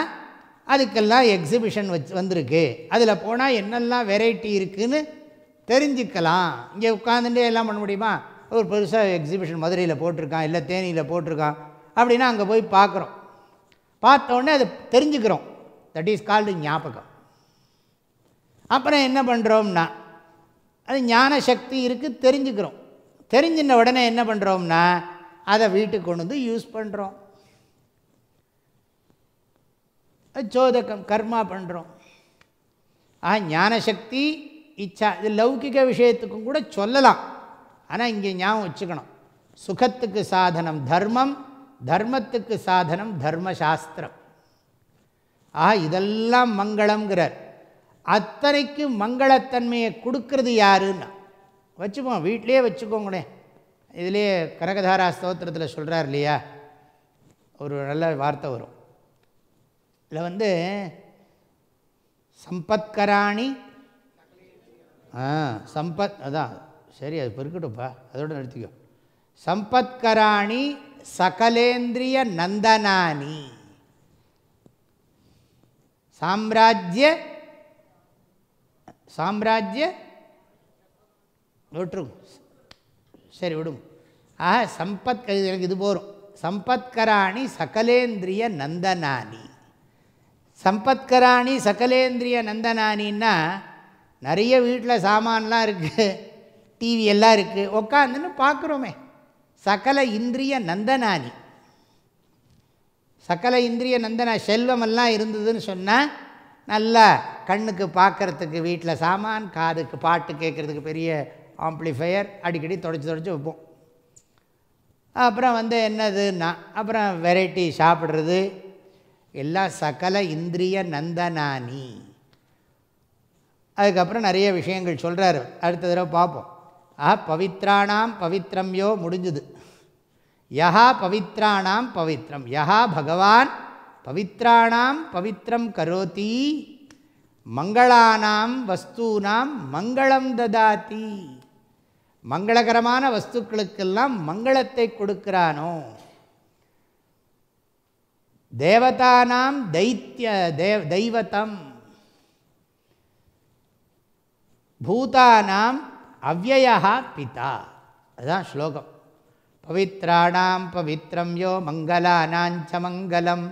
அதுக்கெல்லாம் எக்ஸிபிஷன் வச்சு வந்திருக்கு. அதில் போனால் என்னெல்லாம் வெரைட்டி இருக்குதுன்னு தெரிஞ்சுக்கலாம். இங்கே உட்காந்துட்டே எல்லாம் பண்ண முடியுமா? ஒரு பெருசாக எக்ஸிபிஷன் மதுரையில் போட்டிருக்கான் இல்லை தேனியில் போட்டிருக்கான் அப்படின்னா அங்கே போய் பார்க்குறோம். பார்த்த உடனே அதை தெரிஞ்சுக்கிறோம். தட் இஸ் கால்டு ஞாபகம். அப்புறம் என்ன பண்ணுறோம்னா அது ஞான சக்தி இருக்குது தெரிஞ்சுக்கிறோம். தெரிஞ்சின உடனே என்ன பண்ணுறோம்னா அதை வீட்டுக்கு கொண்டு வந்து யூஸ் பண்ணுறோம் சோதகம் கர்மா பண்ணுறோம் ஆ ஞானசக்தி இச்சா இது லௌகிக விஷயத்துக்கும் கூட சொல்லலாம். ஆனால் இங்கே ஞாபகம் வச்சுக்கணும். சுகத்துக்கு சாதனம் தர்மம் தர்மத்துக்கு சாதனம் தர்மசாஸ்திரம். ஆ இதெல்லாம் மங்களம்ங்கிறார். அத்தனைக்கு மங்களத்தன்மையை கொடுக்கறது யாருன்னா? வச்சுப்போம் வீட்லேயே வச்சுக்கோங்களேன். இதுலேயே கனகதாரா ஸ்தோத்திரத்தில் சொல்கிறார் இல்லையா? ஒரு நல்ல வார்த்தை வரும். இதில் வந்து சம்பத்கராணி ஆ சம்பத் அதான் சரி அது பெருக்கட்டும்ப்பா அதோட நிறுத்திக்கோ. சம்பத்கராணி சகலேந்திரிய நந்தனானி. சாம்ராஜ்ய சாம்ராஜ்ய விட்டுரும் சரி விடுங்க. ஆஹா சம்பத் எனக்கு இது போகும் சம்பத்கராணி சகலேந்திரிய நந்தனானி. சம்பத்கராணி சகலேந்திரிய நந்தனானின்னா நிறைய வீட்டில் சாமான்லாம் இருக்குது டிவி எல்லாம் இருக்குது உக்காந்துன்னு பார்க்குறோமே சகல இந்திரிய நந்தனானி. சகல இந்திரிய நந்தனா செல்வமெல்லாம் இருந்ததுன்னு சொன்னால் நல்லா கண்ணுக்கு பார்க்குறதுக்கு வீட்டில் சாமான் காதுக்கு பாட்டு கேட்குறதுக்கு பெரிய ஆம்ப்ளிஃபையர் அடிக்கடி தொடச்சி தொடச்சி வைப்போம். அப்புறம் வந்து என்னதுன்னா அப்புறம் வெரைட்டி சாப்பிட்றது. எல்லாம் சகல இந்திரிய நந்தனானி. அதுக்கப்புறம் நிறைய விஷயங்கள் சொல்கிறாரு அடுத்த தடவை பார்ப்போம். ஆஹா பவித்ராணாம் பவித்ரம்யோ முடிஞ்சுது. யஹா பவித்ராணாம் பவித்ரம். யஹா பகவான் பவித்ராணாம் பவித்ரம் கரோதி. மங்களானாம் வஸ்தூனாம் மங்களம் ததாத்தி மங்களகரமான வஸ்துக்களுக்கெல்லாம் மங்களத்தை கொடுக்கிறானோ? தேவதானாம் தைத்திய தேவ தெய்வத்தம் பூதானாம் அவ்வயா பிதா. அதுதான் ஸ்லோகம். பவித்ராணாம் பவித்ரம் யோ மங்களானாஞ்ச மங்களம்.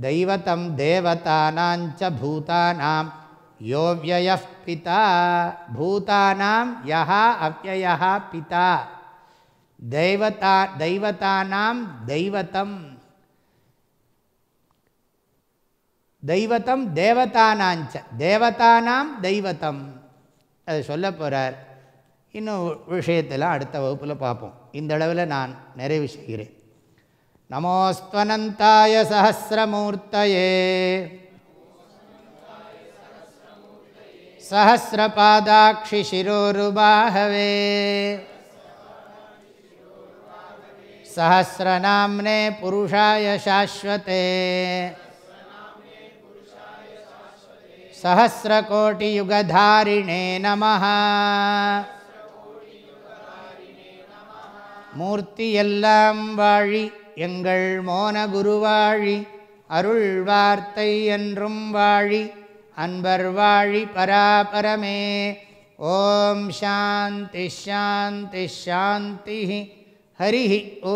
தெய்வத்தம் தேவதானாஞ்ச பூதானாம். யோ யோவிய பிதா பூதானாம் யஹா அவ்வயா பிதா தெய்வதா தெய்வத்தானாம் தெய்வத்தம் தெய்வத்தம் தேவதானாஞ்ச தேவதானாம் தெய்வத்தம் அது சொல்ல போகிறார் இன்னும் விஷயத்தெல்லாம் அடுத்த வகுப்பில் பார்ப்போம். இந்தளவில் நான் நிறைவு செய்கிறேன். நமோஸ்வனந்தாய சகசிரமூர்த்தையே सहस्रपादाक्षि शिरोरुबाहवे सहस्रनाम्ने पुरुषाय शाश्वते सहस्रकोटियुगधारिणे नमः மூர்த்தி எல்லாம் வாழி எங்கள் மோன குருவாழி அருள் வார்த்தை என்றும் வாழி अन्बर्वाणि परापरमे ॐ शान्तिशान्तिश्शान्तिः हरिः ॐ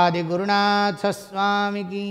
आदिगुरुनाथस्वामिगी